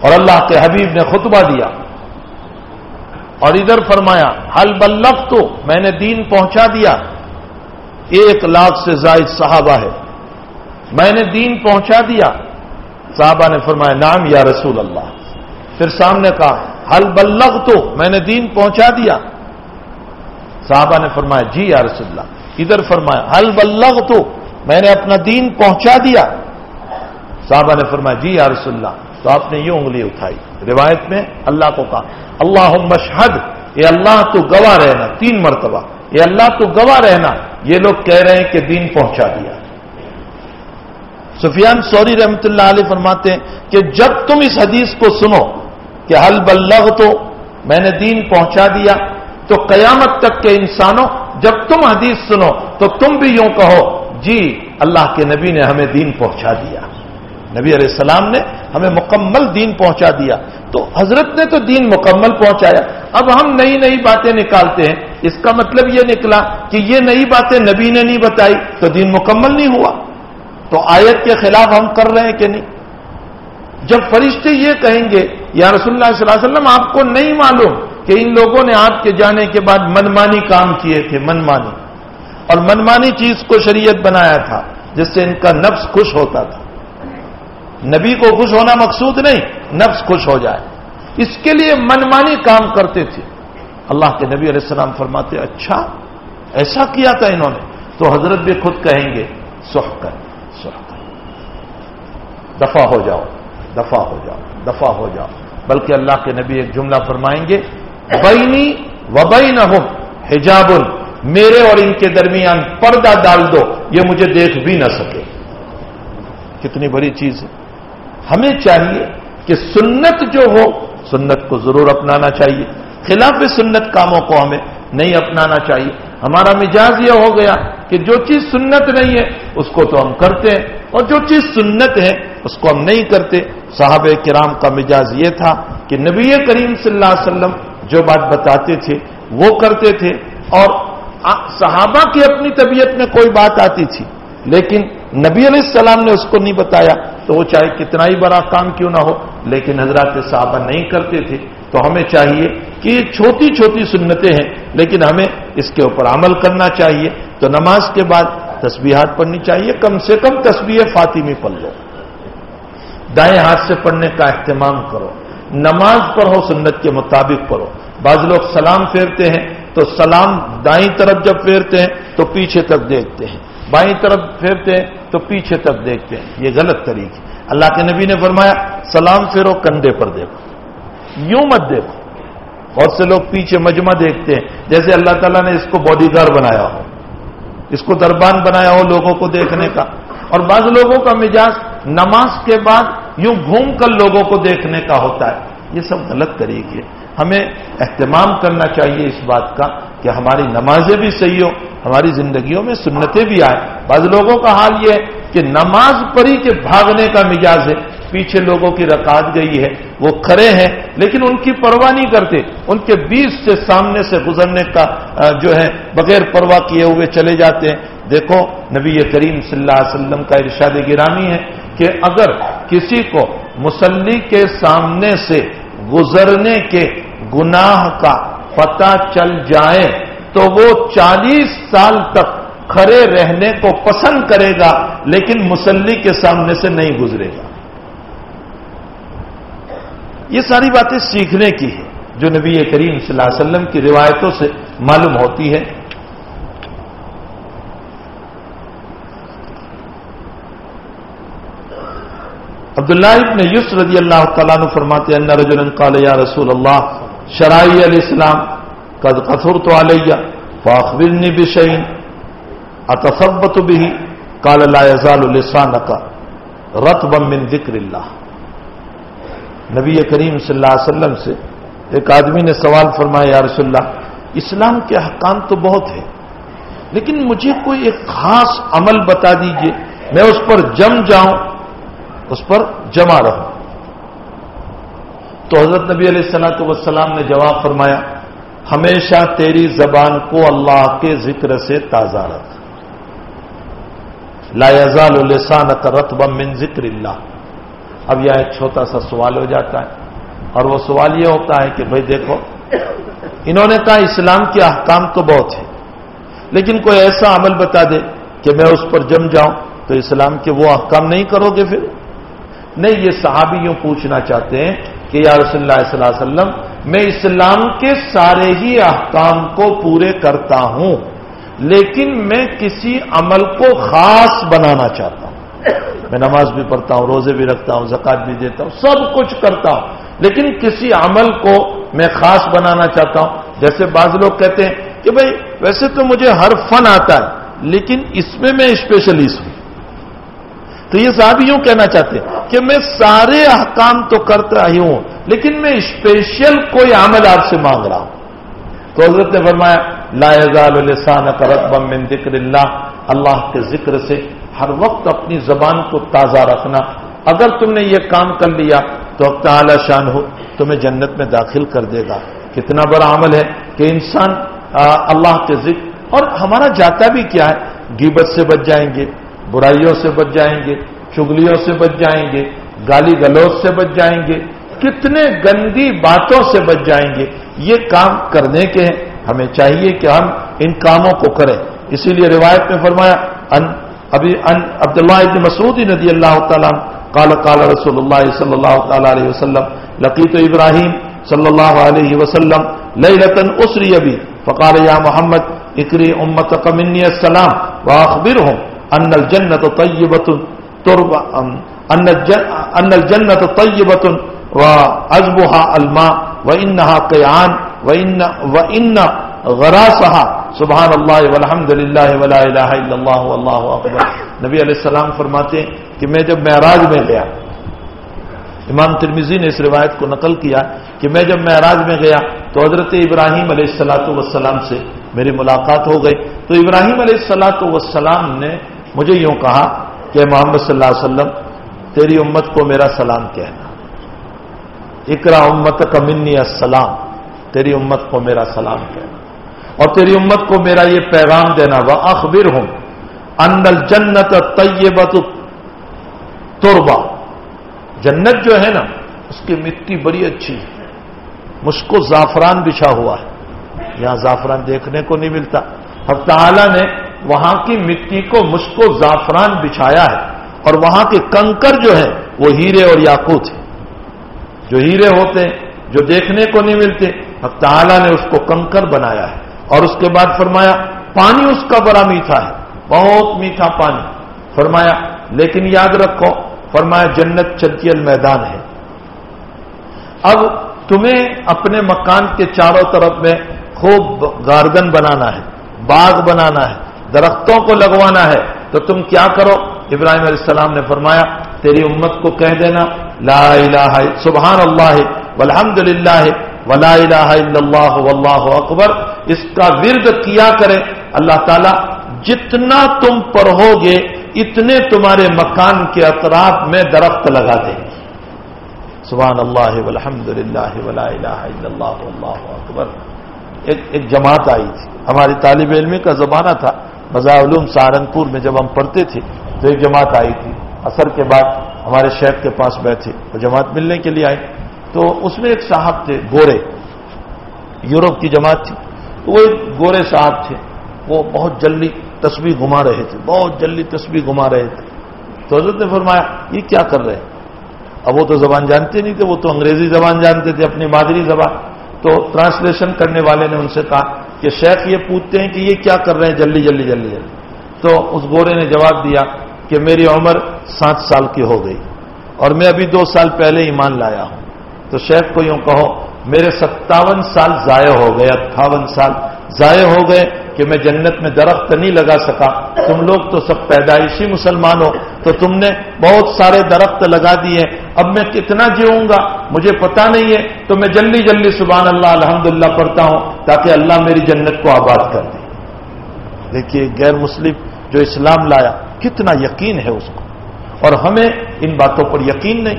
اور اللہ کے حبیب نے خطبہ دیا اور ادھر فرمایا حل بلف تو میں نے دین پہنچا دیا۔ ایک لاکھ سے زائد صحابہ ہے۔ میں نے دین پہنچا دیا۔ صحابہ نے فرمایا نام یا رسول اللہ۔ پھر سامنے کہا حل بلغ تو میں نے دین پہنچا دیا۔ صحابہ نے فرمایا جی یا رسول اللہ۔ ادھر فرمایا حل بلغ تو میں نے اپنا دین پہنچا دیا۔ صحابہ نے فرمایا جی یا رسول اللہ، تو آپ نے یہ انگلی اٹھائی۔ روایت میں اللہ کو کہا اللہ مشہد یہ اللہ تو گواہ رہنا، تین مرتبہ یہ اللہ تو گواہ رہنا، یہ لوگ کہہ رہے ہیں کہ دین پہنچا دیا۔ سفیان سوری رحمت اللہ علیہ فرماتے ہیں کہ جب تم اس حدیث کو سنو کہ حل بلغ تو میں نے دین پہنچا دیا، تو قیامت تک کے انسانوں جب تم حدیث سنو تو تم بھی یوں کہو جی اللہ کے نبی نے ہمیں دین پہنچا دیا۔ نبی علیہ السلام نے ہمیں مکمل دین پہنچا دیا۔ تو حضرت نے تو دین مکمل پہنچایا۔ اب ہم نئی نئی باتیں نکالتے ہیں۔ اس کا مطلب یہ نکلا کہ یہ نئی باتیں نبی نے نہیں بتائی تو دین مکمل نہیں ہوا۔ تو آیت کے خلاف ہم کر رہے ہیں کہ نہیں؟ جب فرشتے یہ کہیں گے، یا رسول اللہ صلی اللہ علیہ وسلم، آپ کو نہیں معلوم کہ ان لوگوں نے آپ کے جانے کے بعد منمانی کام کیے تھے، منمانی۔ اور منمانی چیز کو شریعت بنایا تھا، جس سے ان کا نفس خوش ہوتا تھا۔ نبی کو خوش ہونا مقصود نہیں، نفس خوش ہو جائے۔ اس کے لیے منمانی کام کرتے تھے۔ اللہ کے نبی علیہ السلام فرماتے اچھا ایسا کیا تھا انہوں نے؟ تو حضرت بھی خود کہیں گے سخ کر سخ کر دفاع ہو جاؤ دفاع ہو جاؤ دفاع ہو جاؤ۔ بلکہ اللہ کے نبی ایک جملہ فرمائیں گے بینی وبئی نہ ہو حجاب، میرے اور ان کے درمیان پردہ ڈال دو، یہ مجھے دیکھ بھی نہ سکے۔ کتنی بڑی چیز ہے۔ ہمیں چاہیے کہ سنت جو ہو، سنت کو ضرور اپنانا چاہیے۔ خلاف سنت کاموں کو ہمیں نہیں اپنانا چاہیے۔ ہمارا مزاج یہ ہو گیا کہ جو چیز سنت نہیں ہے، اس کو تو ہم کرتے ہیں۔ اور جو چیز سنت ہے، اس کو ہم نہیں کرتے۔ صاحب کرام کا مزاج یہ تھا کہ نبی کریم صلی اللہ علیہ وسلم جو بات بتاتے تھے، وہ کرتے تھے۔ اور صحابہ کی اپنی طبیعت میں کوئی بات آتی تھی، لیکن نبی علیہ السلام نے اس کو نہیں بتایا تو وہ چاہے کتنا ہی بڑا کام کیوں نہ ہو، لیکن حضرات صحابہ نہیں کرتے تھے۔ تو ہمیں چاہیے کہ یہ چھوٹی چھوٹی سنتیں ہیں، لیکن ہمیں اس کے اوپر عمل کرنا چاہیے۔ تو نماز کے بعد تسبیحات پڑھنی چاہیے، کم سے کم تسبیح فاطمی پڑھ لو۔ دائیں ہاتھ سے پڑھنے کا اہتمام کرو۔ نماز پڑھو، سنت کے مطابق پڑھو۔ بعض لوگ سلام پھیرتے ہیں تو سلام دائیں طرف جب پھیرتے ہیں تو پیچھے تک دیکھتے ہیں۔ بائیں طرف پھیرتے ہیں تو پیچھے تک دیکھتے ہیں۔ یہ غلط طریقے اللہ کے نبی نے فرمایا، سلام پھیرو، کندھے پر دیکھو۔ یوں مت دیکھو۔ بہت سے لوگ پیچھے مجمع دیکھتے ہیں۔ جیسے اللہ تعالیٰ نے اس کو باڈی گارڈ بنایا ہو۔ اس کو دربان بنایا ہو لوگوں کو دیکھنے کا۔ اور بعض لوگوں کا مزاج نماز کے بعد یوں گھوم کر لوگوں کو دیکھنے کا ہوتا ہے۔ یہ سب غلط طریقے ہمیں اہتمام کرنا چاہیے اس بات کا۔ کہ ہماری نمازیں بھی صحیح ہو ہماری زندگیوں میں سنتیں بھی آئیں۔ بعض لوگوں کا حال یہ ہے کہ نماز پڑھی کے بھاگنے کا مزاج ہے، پیچھے لوگوں کی رکعت گئی ہے، وہ کھڑے ہیں، لیکن ان کی پرواہ نہیں کرتے۔ ان کے بیچ سے سامنے سے گزرنے کا جو ہے، بغیر پرواہ کیے ہوئے چلے جاتے ہیں۔ دیکھو، نبی کریم صلی اللہ علیہ وسلم کا ارشاد گرامی ہے کہ اگر کسی کو مسلی کے سامنے سے گزرنے کے گناہ کا پتہ چل جائے تو وہ چالیس سال تک کھڑے رہنے کو پسند کرے گا، لیکن مسلی کے سامنے سے نہیں گزرے گا۔ یہ ساری باتیں سیکھنے کی ہے جو نبی کریم صلی اللہ علیہ وسلم کی روایتوں سے معلوم ہوتی ہے عبداللہ ابن یس رضی اللہ تعالیٰ نے فرماتے ان رجل قال یا رسول اللہ شرائی علیہ السلام قد قصر تو علیہ، فاخبرنی بشین اتصبت بھی قال لا يزال لسانك رطبا من ذکر اللہ۔ نبی کریم صلی اللہ علیہ وسلم سے ایک آدمی نے سوال فرمایا، یا رسول اللہ، اسلام کے احکام تو بہت ہے لیکن مجھے کوئی ایک خاص عمل بتا دیجیے، میں اس پر جم جاؤں، اس پر جمع رہو تو حضرت نبی علیہ السلاۃ وسلام نے جواب فرمایا، ہمیشہ تیری زبان کو اللہ کے ذکر سے تازہ رکھ۔ لا يزال لسانك رتبا من ذکر اللہ۔ اب یہ ایک چھوٹا سا سوال ہو جاتا ہے، اور وہ سوال یہ ہوتا ہے کہ بھائی دیکھو، انہوں نے کہا اسلام کے احکام تو بہت ہے لیکن کوئی ایسا عمل بتا دے کہ میں اس پر جم جاؤں تو اسلام کے وہ احکام نہیں کرو گے پھر؟ نہیں، یہ صحابی یوں پوچھنا چاہتے ہیں کہ یا رسول اللہ صلی اللہ علیہ وسلم، میں اسلام کے سارے ہی احکام کو پورے کرتا ہوں، لیکن میں کسی عمل کو خاص بنانا چاہتا ہوں۔ میں نماز بھی پڑھتا ہوں، روزے بھی رکھتا ہوں زکات بھی دیتا ہوں، سب کچھ کرتا ہوں، لیکن کسی عمل کو میں خاص بنانا چاہتا ہوں۔ جیسے بعض لوگ کہتے ہیں کہ بھائی، ویسے تو مجھے ہر فن آتا ہے، لیکن اس میں میں اسپیشلسٹ ہوں۔ تو یہ صاحب یوں کہنا چاہتے ہیں کہ میں سارے احکام تو کرتا ہی ہوں، لیکن میں اسپیشل کوئی عمل آپ سے مانگ رہا ہوں۔ تو حضرت نے فرمایا، لا يزال لسانك رطبا من ذکر اللہ۔ اللہ کے ذکر سے ہر وقت اپنی زبان کو تازہ رکھنا۔ اگر تم نے یہ کام کر لیا تو اب تعالی شان ہو، تمہیں جنت میں داخل کر دے گا۔ کتنا بڑا عمل ہے کہ انسان اللہ کے ذکر، اور ہمارا جاتا بھی کیا ہے گیبت سے بچ جائیں گے۔ برائیوں سے بچ جائیں گے، چگلیوں سے بچ جائیں گے، گالی گلوچ سے بچ جائیں گے، کتنے گندی باتوں سے بچ جائیں گے۔ یہ کام کرنے کے ہیں ہمیں چاہیے کہ ہم ان کاموں کو کریں۔ اسی لیے روایت میں فرمایا، ان ابھی ان عبداللہ ابن مسعود ندی اللہ تعالیٰ کال کال رسول اللہ صلی اللہ تعالی علیہ وسلم، لقیت ابراہیم صلی اللہ علیہ وسلم لئی رتن اسری ابھی فقال، یا محمد اکری امت کمنی السلام واخبر ہوں ان الجنت طیبت تربا ان الجنت طیبت و ازبها الماء وانها قيعان وان وان غراسها. سبحان اللہ والحمد للہ ولا الہ الا اللہ واللہ اکبر. نبی علیہ السلام فرماتے ہیں کہ میں جب معراج میں گیا، امام ترمیزی نے اس روایت کو نقل کیا کہ میں جب معراج میں گیا تو حضرت ابراہیم علیہ السلاۃ والسلام سے میری ملاقات ہو گئی۔ تو ابراہیم علیہ السلاۃ والسلام نے مجھے یوں کہا کہ محمد صلی اللہ علیہ وسلم، تیری امت کو میرا سلام کہنا۔ اکرا امت کا منی السلام، تیری امت کو میرا سلام کہنا۔ اور تیری امت کو میرا یہ پیغام دینا، وہ اخبر ہوں ان جنت طیبت تربا جنت جو ہے نا، اس کی مٹی بڑی اچھی ہے۔ مجھ کو زعفران بچھا ہوا ہے۔ یہاں زعفران دیکھنے کو نہیں ملتا۔ اب تعالیٰ نے وہاں کی مٹی کو مجھ کو زعفران بچھایا ہے اور وہاں کے کنکر جو ہے وہ ہیرے اور یاقوت ہیں۔ جو ہیرے ہوتے ہیں، جو دیکھنے کو نہیں ملتے اب تعالیٰ نے اس کو کنکر بنایا ہے۔ اور اس کے بعد فرمایا، پانی اس کا بڑا میٹھا ہے، بہت میٹھا پانی۔ فرمایا، لیکن یاد رکھو، فرمایا، جنت چلتی میدان ہے۔ اب تمہیں اپنے مکان کے چاروں طرف میں خوب گارڈن بنانا ہے، باغ بنانا ہے۔ درختوں کو لگوانا ہے تو تم کیا کرو؟ ابراہیم علیہ السلام نے فرمایا، تیری امت کو کہہ دینا، لا الہ سبحان اللہ والحمد للہ ولا الہ الا اللہ، واللہ اکبر، اس کا ورد کیا کرے اللہ تعالیٰ، جتنا تم پڑھو گے اتنے تمہارے مکان کے اطراف میں درخت لگا دیں گے۔ سبحان اللہ والحمد للہ ولا الہ الا اللہ، واللہ اکبر۔ ایک ایک جماعت آئی تھی۔ ہماری طالب علم کا زمانہ تھا۔ علوم سہارنپور میں جب ہم پڑھتے تھے تو ایک جماعت آئی تھی، اثر کے بعد ہمارے شیخ کے پاس بیٹھے، وہ جماعت ملنے کے لیے آئی تو اس میں ایک صاحب تھے، گورے، یورپ کی جماعت تھی۔ وہ ایک گورے صاحب تھے، وہ بہت جلدی تصویر گھما رہے تھے، بہت جلدی تصویر گھما رہے تھے۔ تو حضرت نے فرمایا، یہ کیا کر رہے ہیں؟ اب وہ تو زبان جانتے نہیں تھے، وہ تو انگریزی زبان جانتے تھے، اپنی مادری زبان۔ تو ٹرانسلیشن کرنے والے نے ان سے کہا کہ شیخ یہ پوچھتے ہیں کہ یہ کیا کر رہے ہیں؟ جلدی جلدی جلدی جلدی۔ تو اس گورے نے جواب دیا کہ میری عمر سات سال کی ہو گئی اور میں ابھی دو سال پہلے ایمان لایا ہوں۔ تو شیخ کو یوں کہو، میرے ستاون سال ضائع ہو گئے، اٹھاون سال ضائع ہو گئے کہ میں جنت میں درخت نہیں لگا سکا۔ تم لوگ تو سب پیدائشی مسلمان ہو تو تم نے بہت سارے درخت لگا دیے، اب میں کتنا جیوں گا؟ مجھے پتا نہیں ہے۔ تو میں جلدی جلدی سبحان اللہ الحمد پڑھتا ہوں تاکہ اللہ میری جنت کو آباد کر دے۔ دیکھیے غیر مسلم جو اسلام لایا، کتنا یقین ہے اس کو۔ اور ہمیں ان باتوں پر یقین نہیں۔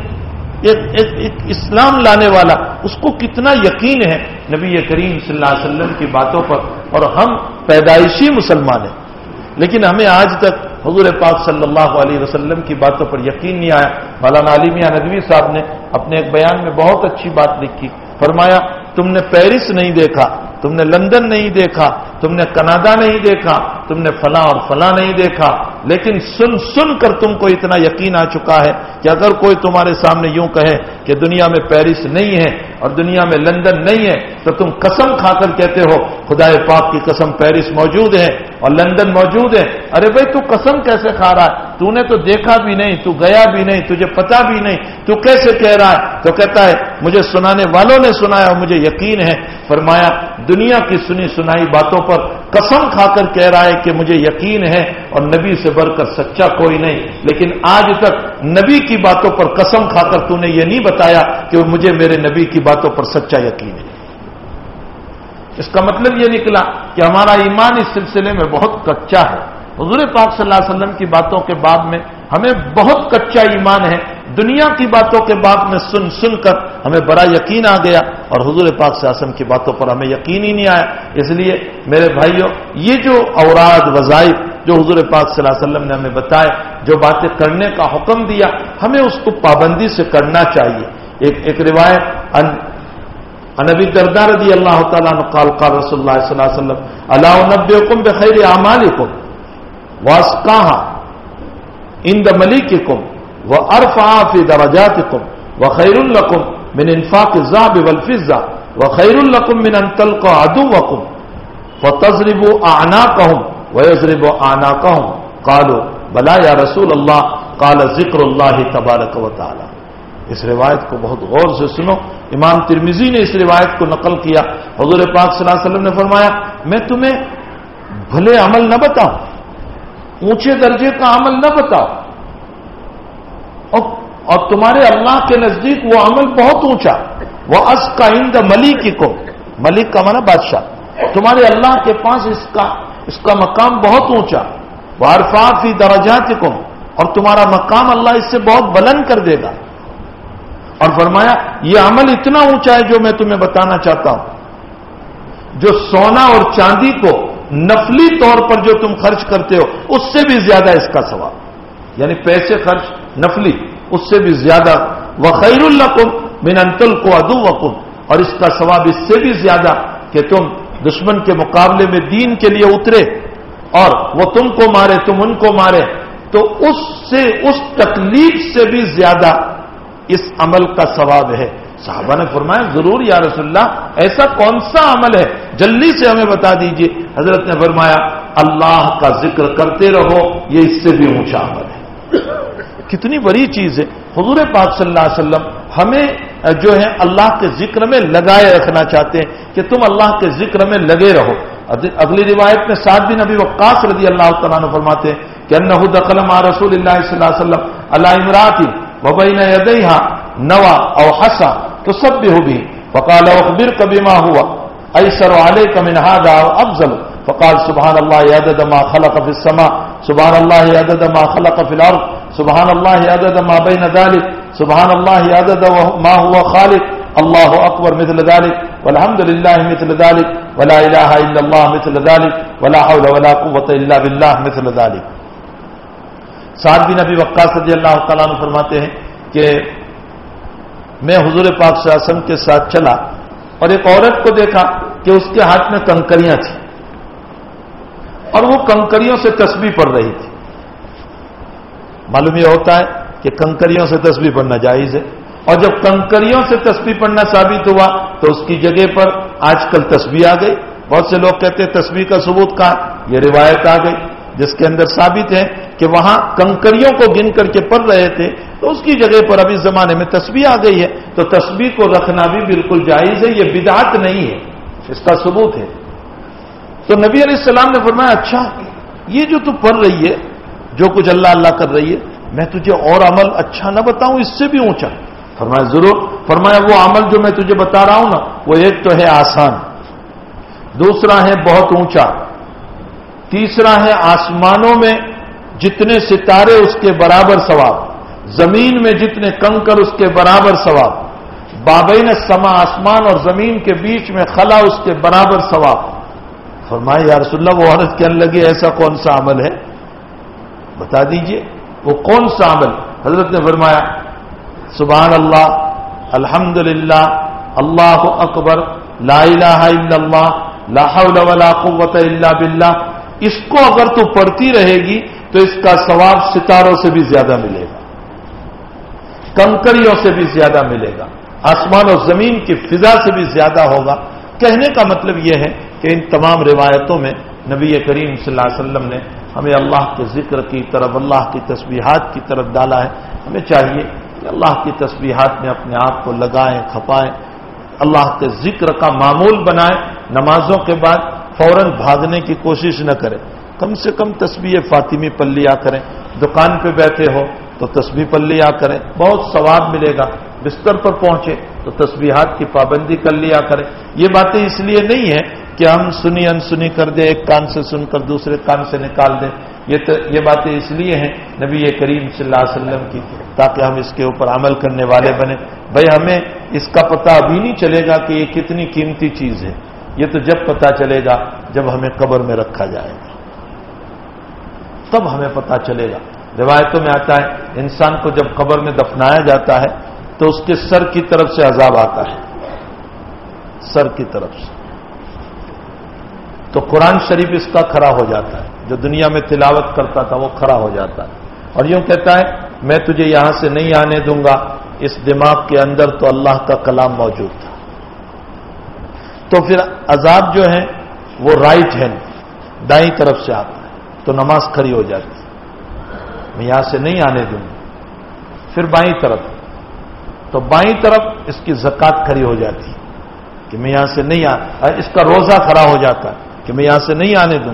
ایک ایک ایک اسلام لانے والا، اس کو کتنا یقین ہے نبی کریم صلی اللہ علیہ وسلم کی باتوں پر۔ اور ہم پیدائشی مسلمان ہیں۔ لیکن ہمیں آج تک حضور پاک صلی اللہ علیہ وسلم کی باتوں پر یقین نہیں آیا۔ مولانا عالمیہ ندوی صاحب نے اپنے ایک بیان میں بہت اچھی بات لکھی۔ فرمایا، تم نے پیرس نہیں دیکھا، تم نے لندن نہیں دیکھا تم نے کناڈا نہیں دیکھا، تم نے فلاں اور فلاں نہیں دیکھا۔ لیکن سن سن کر تم کو اتنا یقین آ چکا ہے کہ اگر کوئی تمہارے سامنے یوں کہے کہ دنیا میں پیرس نہیں ہے اور دنیا میں لندن نہیں ہے، تو تم قسم کھا کر کہتے ہو خدا پاک کی قسم پیرس موجود ہے اور لندن موجود ہے۔ ارے بھائی، تو قسم کیسے کھا رہا ہے؟ تو نے تو دیکھا بھی نہیں، تو گیا بھی نہیں، تجھے پتا بھی نہیں۔ تو کیسے کہہ رہا ہے؟ تو کہتا ہے، مجھے سنانے والوں نے سنایا اور مجھے یقین ہے۔ فرمایا، دنیا کی سنی سنائی باتوں پر قسم کھا کر کہہ رہا ہے کہ مجھے یقین ہے اور نبی سے بڑھ کر سچا کوئی نہیں۔ لیکن آج تک نبی کی باتوں پر قسم کھا کر تو نے یہ نہیں بتایا کہ مجھے میرے نبی کی باتوں پر سچا یقین ہے۔ اس کا مطلب یہ نکلا کہ ہمارا ایمان اس سلسلے میں بہت کچا ہے۔ حضور پاک صلی اللہ علیہ وسلم کی باتوں کے بعد میں ہمیں بہت کچا ایمان ہے۔ دنیا کی باتوں کے بعد میں سن سن کر ہمیں بڑا یقین آ گیا۔ اور حضور پاک صلی اللہ علیہ وسلم کی باتوں پر ہمیں یقین ہی نہیں آیا۔ اس لیے میرے بھائیوں یہ جو اوراد وظائف جو حضور پاک صلی اللہ علیہ وسلم نے ہمیں بتائے، جو باتیں کرنے کا حکم دیا، ہمیں اس کو پابندی سے کرنا چاہیے۔ ایک ایک روایت نبی دردار رضی اللہ تعالیٰ قال قال رسول اللہ صلی اللہ علیہ وسلم اللہ نبی حکم بخیر اعمال حکم واس کہاں ان دا ملک کم و ارف آف دراجات کم و خیر القم من انفاق ذاب والفزا و خیر من انتل کو ادو وکم و تجرب آنا کہوں و آنا کہوں کالو بلا یا رسول اللہ کال ذکر اللہ تبارک و تعالی اس روایت کو بہت غور سے سنو۔ امام ترمیزی نے اس روایت کو نقل کیا۔ حضور پاک صلی اللہ علیہ وسلم نے فرمایا، میں تمہیں بھلے عمل نہ بتاؤں، اونچے درجے کا عمل نہ بتاؤ اور تمہارے اللہ کے نزدیک وہ عمل بہت اونچا۔ وہ از کا اند ملک کو ملک کا مانا بادشاہ۔ تمہارے اللہ کے پاس اس کا اس کا مقام بہت اونچا۔ وہ عرفات ہی درجات کو اور تمہارا مقام اللہ اس سے بہت بلند کر دے گا۔ اور فرمایا، یہ عمل اتنا اونچا ہے جو میں تمہیں بتانا چاہتا ہوں۔ جو سونا اور چاندی کو نفلی طور پر جو تم خرچ کرتے ہو، اس سے بھی زیادہ اس کا ثواب۔ یعنی پیسے خرچ، نفلی۔ اس سے بھی زیادہ وہ خیر القم من انتل کو ادو وقم اور اس کا ثواب اس سے بھی زیادہ کہ تم دشمن کے مقابلے میں دین کے لیے اترے اور وہ تم کو مارے، تم ان کو مارے۔ تو اس سے، اس تکلیف سے بھی زیادہ اس عمل کا ثواب ہے۔ صحابہ نے فرمایا، ضرور یا رسول اللہ، ایسا کون سا عمل ہے؟ جلدی سے ہمیں بتا دیجیے۔ حضرت نے فرمایا، اللہ کا ذکر کرتے رہو، یہ اس سے بھی اونچا عمل ہے۔ کتنی بڑی چیز ہے۔ حضور پاک صلی اللہ علیہ وسلم ہمیں جو ہے اللہ کے ذکر میں لگائے رکھنا چاہتے ہیں کہ تم اللہ کے ذکر میں لگے رہو۔ اگلی روایت میں سات دن ابھی وقاص رضی اللہ تعالیٰ نے فرماتے ہیں کہ انہ دخل مع رسول اللہ صلی اللہ علیہ وسلم اللہ عمراتی وبین یدیہا نوا او حسا تو سب بھی ہو بھی فقال اخبر کبھی ماں ہوا۔ ایسر علیہ کا منہا دا افضل۔ فقال سبحان اللہ عدد ما خلق فی السماء۔ سبحان اللہ عدد ما خلق فی الارض۔ سبحان اللہ عدد ما بین ذلك سبحان اللہ عدد ما هو خالق، اللہ اکبر مثل ذلك والحمد للہ مثل ذلك ولا الہ الا اللہ مثل ذلك ولا حول ولا قوة الا باللہ مثل ذلك سعد بن ابی وقاص رضی اللہ تعالیٰ عنہ فرماتے ہیں کہ میں حضور پاک صلی اللہ علیہ وسلم کے ساتھ چلا اور ایک عورت کو دیکھا کہ اس کے ہاتھ میں کنکریاں تھیں اور وہ کنکریوں سے تسبیح پڑھ رہی تھی۔ معلوم یہ ہوتا ہے کہ کنکریوں سے تسبیح پڑھنا جائز ہے۔ اور جب کنکریوں سے تسبیح پڑھنا ثابت ہوا تو اس کی جگہ پر آج کل تسبیح آ گئی۔ بہت سے لوگ کہتے ہیں تسبیح کا ثبوت کہاں؟ یہ روایت آ گئی جس کے اندر ثابت ہے کہ وہاں کنکریوں کو گن کر کے پڑھ رہے تھے تو اس کی جگہ پر ابھی زمانے میں تسبیح آ گئی ہے۔ تو تسبیح کو رکھنا بھی بالکل جائز ہے، یہ بدعت نہیں ہے۔ اس کا ثبوت ہے۔ تو نبی علیہ السلام نے فرمایا اچھا یہ جو تو پڑھ رہی ہے جو کچھ اللہ اللہ کر رہی ہے، میں تجھے اور عمل اچھا نہ بتاؤں، اس سے بھی اونچا۔ فرمایا، ضرور۔ فرمایا، وہ عمل جو میں تجھے بتا رہا ہوں نا، وہ ایک تو ہے آسان، دوسرا ہے بہت اونچا، تیسرا ہے آسمانوں میں جتنے ستارے اس کے برابر ثواب، زمین میں جتنے کنکر اس کے برابر ثواب، بابین سما آسمان اور زمین کے بیچ میں خلا اس کے برابر ثواب۔ فرمائے یا رسول اللہ، وہ عورت کہنے لگی ایسا کون سا عمل ہے؟ بتا دیجیے وہ کون سا عمل؟ حضرت نے فرمایا سبحان اللہ الحمد للہ اللہ اکبر، لا الہ الا اللہ، لا حول ولا قوت الا باللہ۔ اس کو اگر تو پڑھتی رہے گی تو اس کا ثواب ستاروں سے بھی زیادہ ملے گا، کنکریوں سے بھی زیادہ ملے گا، آسمان و زمین کی فضا سے بھی زیادہ ہوگا۔ کہنے کا مطلب یہ ہے کہ ان تمام روایتوں میں نبی کریم صلی اللہ علیہ وسلم نے ہمیں اللہ کے ذکر کی طرف، اللہ کی تسبیحات کی طرف ڈالا ہے۔ ہمیں چاہیے کہ اللہ کی تسبیحات میں اپنے آپ کو لگائیں، کھپائیں۔ اللہ کے ذکر کا معمول بنائیں۔ نمازوں کے بعد فوراً بھاگنے کی کوشش نہ کریں۔ کم سے کم تسبیح فاطمی پل لیا کریں۔ دکان پہ بیٹھے ہو تو تسبیح پل لیا کریں۔ بہت ثواب ملے گا۔ بستر پر پہنچے تو تسبیحات کی پابندی کر لیا کریں۔ یہ باتیں اس لیے نہیں ہیں کہ ہم سنی انسنی کر دیں ایک کان سے سن کر دوسرے کان سے نکال دیں یہ یہ باتیں اس لیے ہیں نبی کریم صلی اللہ علیہ وسلم کی، تاکہ ہم اس کے اوپر عمل کرنے والے بنے بھائی ہمیں اس کا پتہ ابھی نہیں چلے گا کہ یہ کتنی قیمتی چیز ہے۔ یہ تو جب پتا چلے گا جب ہمیں قبر میں رکھا جائے گا۔ تب ہمیں پتا چلے گا۔ روایتوں میں آتا ہے، انسان کو جب قبر میں دفنایا جاتا ہے تو اس کے سر کی طرف سے عذاب آتا ہے۔ سر کی طرف سے۔ تو قرآن شریف اس کا کھڑا ہو جاتا ہے۔ جو دنیا میں تلاوت کرتا تھا وہ کھڑا ہو جاتا ہے۔ اور یوں کہتا ہے، میں تجھے یہاں سے نہیں آنے دوں گا۔ اس دماغ کے اندر تو اللہ کا کلام موجود تھا۔ تو پھر عذاب جو ہے وہ رائٹ ہینڈ دائیں طرف سے آتا ہے۔ تو نماز کھڑی ہو جاتی میں یہاں سے نہیں آنے دوں گا۔ پھر بائیں طرف۔ تو بائیں طرف اس کی زکات کھڑی ہو جاتی کہ میں یہاں سے نہیں آ، اس کا روزہ کھڑا ہو جاتا ہے۔ کہ میں یہاں سے نہیں آنے دوں۔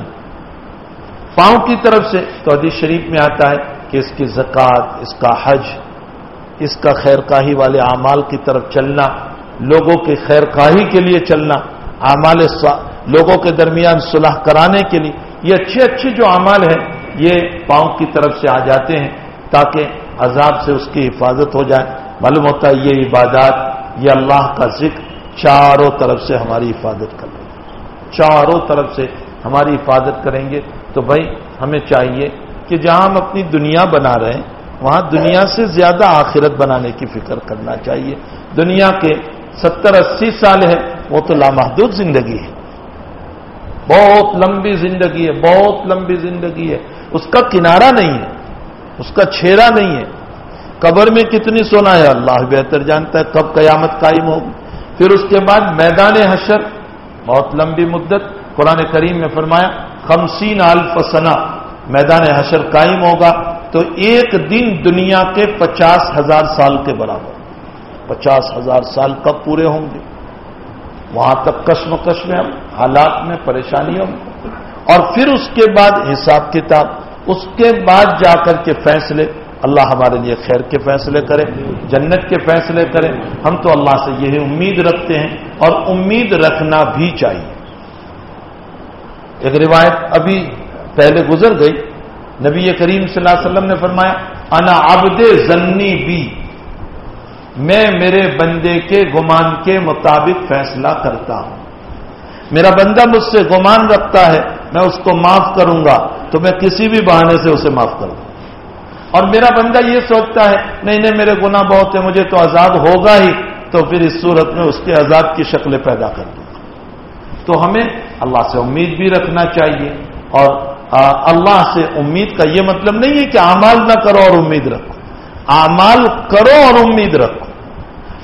پاؤں کی طرف سے تو حدیث شریف میں آتا ہے کہ اس کی زکات اس کا حج، اس کا خیر کاہی والے اعمال کی طرف چلنا، لوگوں کی خیر کاہی کے لیے چلنا، اعمال لوگوں کے درمیان صلح کرانے کے لیے، یہ اچھے اچھے جو اعمال ہیں، یہ پاؤں کی طرف سے آ جاتے ہیں تاکہ عذاب سے اس کی حفاظت ہو جائے۔ معلوم ہوتا ہے یہ عبادات، یہ اللہ کا ذکر چاروں طرف سے ہماری حفاظت کر چاروں طرف سے ہماری حفاظت کریں گے تو بھائی ہمیں چاہیے کہ جہاں ہم اپنی دنیا بنا رہے ہیں، وہاں دنیا سے زیادہ آخرت بنانے کی فکر کرنا چاہیے۔ دنیا کے ستر اسی سال ہے وہ تو لامحدود زندگی ہے۔ بہت لمبی زندگی ہے، بہت لمبی زندگی ہے۔ اس کا کنارہ نہیں ہے، اس کا چھیرا نہیں ہے۔ قبر میں کتنی سونا ہے، اللہ بہتر جانتا ہے، کب قیامت قائم ہوگی۔ پھر اس کے بعد میدان حشر بہت لمبی مدت قرآن کریم میں فرمایا، خمسین الفسنا میدان حشر قائم ہوگا، تو ایک دن دنیا کے پچاس ہزار سال کے برابر، پچاس ہزار سال کب پورے ہوں گے؟ وہاں تک کشمکش میں ہم حالات میں پریشانیوں میں اور پھر اس کے بعد حساب کتاب، اس کے بعد جا کر کے فیصلے اللہ ہمارے لیے خیر کے فیصلے کرے، جنت کے فیصلے کرے۔ ہم تو اللہ سے یہی امید رکھتے ہیں اور امید رکھنا بھی چاہیے۔ ایک روایت ابھی پہلے گزر گئی۔ نبی کریم صلی اللہ علیہ وسلم نے فرمایا، انا عبد زنی بی۔ میں میرے بندے کے گمان کے مطابق فیصلہ کرتا ہوں۔ میرا بندہ مجھ سے گمان رکھتا ہے، میں اس کو معاف کروں گا، تو میں کسی بھی بہانے سے اسے معاف کروں۔ گا اور میرا بندہ یہ سوچتا ہے، نہیں نہیں، میرے گناہ بہت ہے مجھے تو عذاب ہوگا ہی، تو پھر اس صورت میں اس کے عذاب کی شکلیں پیدا کر دوں تو ہمیں اللہ سے امید بھی رکھنا چاہیے اور اللہ سے امید کا یہ مطلب نہیں ہے کہ اعمال نہ کرو اور امید رکھو۔ اعمال کرو اور امید رکھو۔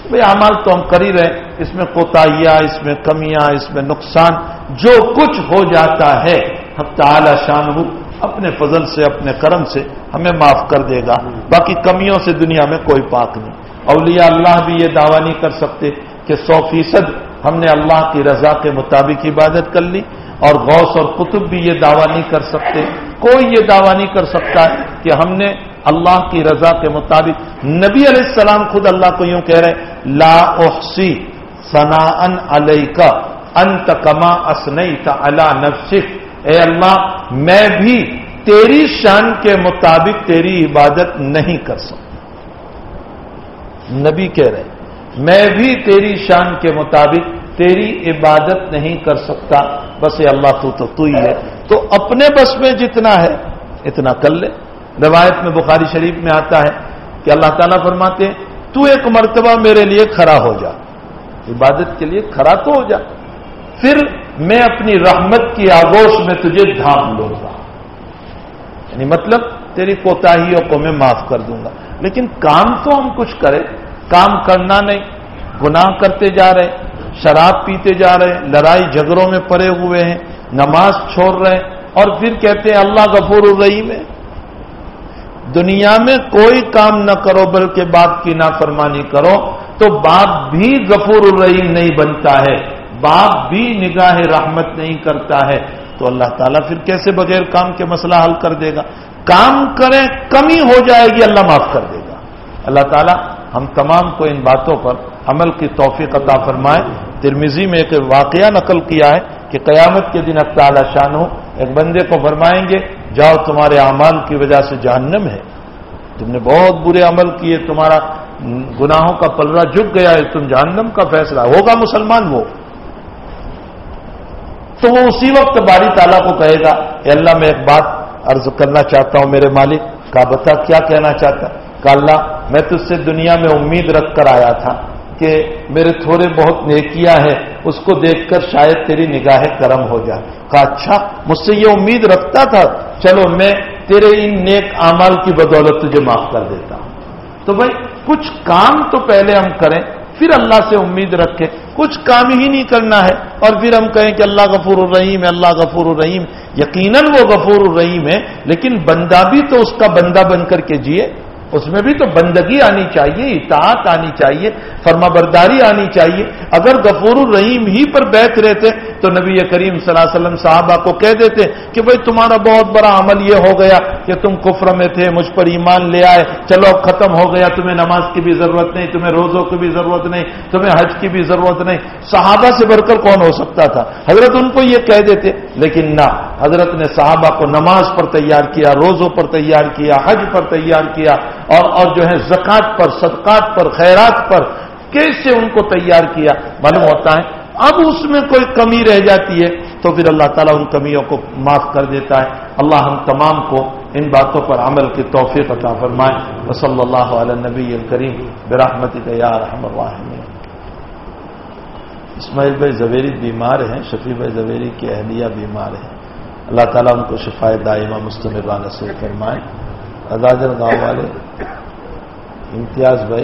بھائی، اعمال تو ہم کر ہی رہے اس میں کوتاہیاں، اس میں کمیاں، اس میں نقصان، جو کچھ ہو جاتا ہے ہم تعالی شان ہو اپنے فضل سے، اپنے کرم سے ہمیں معاف کر دے گا۔ باقی کمیوں سے دنیا میں کوئی پاک نہیں۔ اولیاء اللہ بھی یہ دعویٰ نہیں کر سکتے کہ سو فیصد ہم نے اللہ کی رضا کے مطابق عبادت کر لی اور غوث اور قطب بھی یہ دعویٰ نہیں کر سکتے۔ کوئی یہ دعویٰ نہیں کر سکتا کہ ہم نے اللہ کی رضا کے مطابق نبی علیہ السلام خود اللہ کو یوں کہہ رہے لا احسی سنا ان علیہ کا انت کما اسنئی تا اللہ نفسک۔ اے اللہ، میں بھی تیری شان کے مطابق تیری عبادت نہیں کر سکتا۔ نبی کہہ رہے میں بھی تیری شان کے مطابق تیری عبادت نہیں کر سکتا۔ بس یہ اللہ، تو تو تو ہی ہے۔ تو اپنے بس میں جتنا ہے، اتنا کر لے۔ روایت میں بخاری شریف میں آتا ہے کہ اللہ تعالیٰ فرماتے ہیں، تو ایک مرتبہ میرے لیے کھڑا ہو جا۔ عبادت کے لیے کھڑا تو ہو جا۔ پھر میں اپنی رحمت کی آگوش میں تجھے دھام لوں گا۔ یعنی مطلب تیری کوتاہیوں کو میں معاف کر دوں گا۔ لیکن کام تو ہم کچھ کریں، کام کرنا نہیں، گناہ کرتے جا رہے شراب پیتے جا رہے ہیں، لڑائی جھگڑوں میں پڑے ہوئے ہیں، نماز چھوڑ رہے ہیں، اور پھر کہتے ہیں اللہ غفور الرحیم ہے۔ دنیا میں کوئی کام نہ کرو، بلکہ باپ کی نافرمانی کرو، تو باپ بھی غفور الرحیم نہیں بنتا ہے۔ باپ بھی نگاہ رحمت نہیں کرتا ہے تو اللہ تعالیٰ پھر کیسے بغیر کام کے مسئلہ حل کر دے گا؟ کام کریں، کمی ہو جائے گی، اللہ معاف کر دے گا۔ اللہ تعالیٰ ہم تمام کو ان باتوں پر عمل کی توفیق عطا فرمائے۔ ترمیزی میں ایک واقعہ نقل کیا ہے کہ قیامت کے دن اب تعالی شان ہو، ایک بندے کو فرمائیں گے، جاؤ تمہارے اعمال کی وجہ سے جہنم ہے۔ تم نے بہت برے عمل کیے، تمہارا گناہوں کا پلرا جھک گیا ہے، تم جہنم کا فیصلہ ہوگا مسلمان وہ۔ تو وہ اسی وقت باری تعالیٰ کو کہے گا، اے اللہ، میں ایک بات عرض کرنا چاہتا ہوں میرے مالک. کا بتا، کیا کہنا چاہتا کہ اللہ، میں تجھ سے دنیا میں امید رکھ کر آیا تھا کہ میرے تھوڑے بہت نیکیاں ہیں، اس کو دیکھ کر شاید تیری نگاہ کرم ہو جائے. کہا اچھا مجھ سے یہ امید رکھتا تھا، چلو میں تیرے ان نیک اعمال کی بدولت تجھے معاف کر دیتا ہوں. تو بھائی، کچھ کام تو پہلے ہم کریں پھر اللہ سے امید رکھے۔ کچھ کام ہی نہیں کرنا ہے۔ اور پھر ہم کہیں کہ اللہ غفور الرحیم ہے، اللہ غفور الرحیم۔ یقیناً وہ غفور الرحیم ہے، لیکن بندہ بھی تو اس کا بندہ بن کر کے جیے۔ اس میں بھی تو بندگی آنی چاہیے، اطاعت آنی چاہیے فرما برداری آنی چاہیے۔ اگر غفور الرحیم ہی پر بیٹھ رہتے تو نبی کریم صلی اللہ علیہ وسلم صاحبہ کو کہہ دیتے کہ بھائی تمہارا بہت بڑا عمل یہ ہو گیا کہ تم کفر میں تھے، مجھ پر ایمان لے آئے، چلو اب ختم ہو گیا، تمہیں نماز کی بھی ضرورت نہیں، تمہیں روزوں کی بھی ضرورت نہیں، تمہیں حج کی بھی ضرورت نہیں۔ صحابہ سے بڑھ کر کون ہو سکتا تھا؟ حضرت ان کو یہ کہہ دیتے، لیکن نہ۔ حضرت نے صحابہ کو نماز پر تیار کیا، روزوں پر تیار کیا، حج پر تیار کیا اور اور جو ہے زکوٰۃ پر، صدقات پر، خیرات پر کیسے ان کو تیار کیا؟ معلوم ہوتا ہے، اب اس میں کوئی کمی رہ جاتی ہے تو پھر اللہ تعالیٰ ان کمیوں کو معاف کر دیتا ہے۔ اللہ ہم تمام کو ان باتوں پر عمل کی توفیق عطا فرمائے۔ و صلی اللہ علیہ نبی الکریم براہمتی تیار رحم الرحمین اسماعیل بھائی زویری بیمار ہیں، شفیع بھائی زویری کی اہلیہ بیمار ہیں۔ اللہ تعالیٰ ان کو شفا دائمہ مستمرانہ سے فرمائے۔ ازاجر گاؤں والے، امتیاز بھائی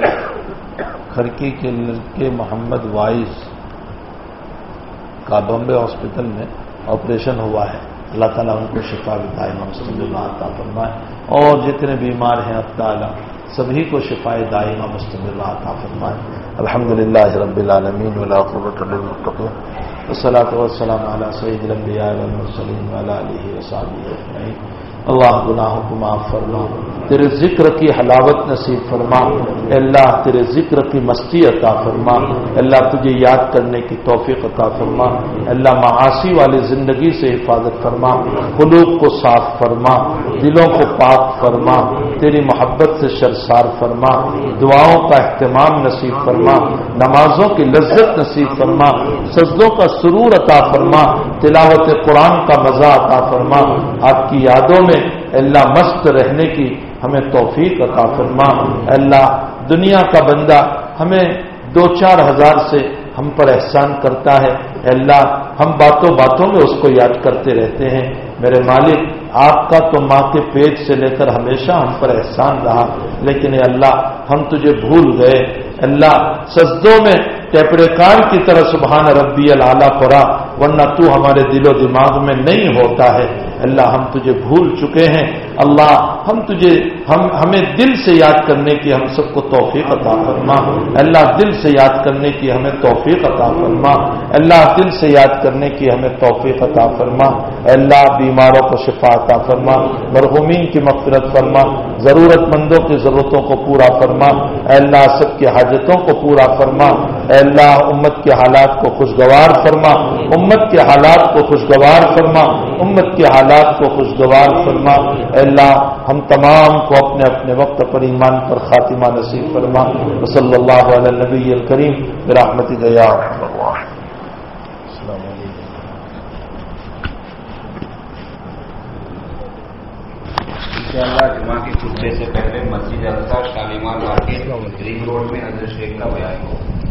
کھڑکی کے لڑکے محمد وائز کا بمبے ہاسپٹل میں آپریشن ہوا ہے۔ اللہ تعالیٰ ان کو شفا دائمہ عطا فرمائے۔ اور جتنے بیمار ہیں اب تعالیٰ، سبھی کو شفا دائمہ مستمل عطا فرمائے۔ الحمد للہ رب العالمین وسلاۃ وسلم علیہ سعید الانبیاء والمرسلین وعلى آلہ وصحبہ اجمعین اللہ گناہوں کو معاف فرما. تیرے ذکر کی حلاوت نصیب فرما. اللہ تیرے ذکر کی مستی عطا فرما. اللہ تجھے یاد کرنے کی توفیق عطا فرما. اللہ معاشی والی زندگی سے حفاظت فرما. قلوب کو صاف فرما. دلوں کو پاک فرما. تیری محبت سے شرسار فرما، دعاؤں کا اہتمام نصیب فرما، نمازوں کی لذت نصیب فرما، سجدوں کا سرور عطا فرما، تلاوت قرآن کا مزہ عطا فرما۔ آپ کی یادوں میں اللہ مست رہنے کی ہمیں توفیق عطا فرما۔ اللہ دنیا کا بندہ ہمیں دو چار ہزار سے ہم پر احسان کرتا ہے۔ اللہ ہم باتوں باتوں میں اس کو یاد کرتے رہتے ہیں۔ میرے مالک آپ کا تو ماں کے پیٹ سے لے کر ہمیشہ ہم پر احسان رہا۔ لیکن اے اللہ، ہم تجھے بھول گئے۔ اللہ، سجدوں میں ٹیپڑے کار کی طرح سبحان ربی العلیٰ پڑا، ورنہ تو ہمارے دل و دماغ میں نہیں ہوتا ہے۔ اللہ، ہم تجھے بھول چکے ہیں۔ اللہ، ہم تجھے، ہم، ہمیں دل سے یاد کرنے کی ہم سب کو توفیق عطا فرما۔ اللہ دل سے یاد کرنے کی ہمیں توفیق عطا فرما۔ اللہ دل سے یاد کرنے کی ہمیں توفیق عطا فرما۔ اللہ بیماروں کو شفا عطا فرما۔ مرحومین کی مغفرت فرما۔ ضرورت مندوں کی ضرورتوں کو پورا فرما۔ اللہ، سب کی حاجتوں کو پورا فرما۔ اللہ، امت کے حالات کو خوشگوار فرما۔ امت کے حالات کو خوشگوار فرما۔ امت کے حالات کو خوشگوار فرما۔ اللہ، ہم تمام کو اپنے اپنے وقت پر ایمان پر خاتمہ نصیب فرما۔ صلی اللہ علیہ نبی الکریم۔ برحمتی گیا انشاءاللہ جمعہ کے خطبے سے پہلے مسجد الطا شالیمار مارکیٹ رنگ روڈ میں حضرت شیخ کا بیان ہو۔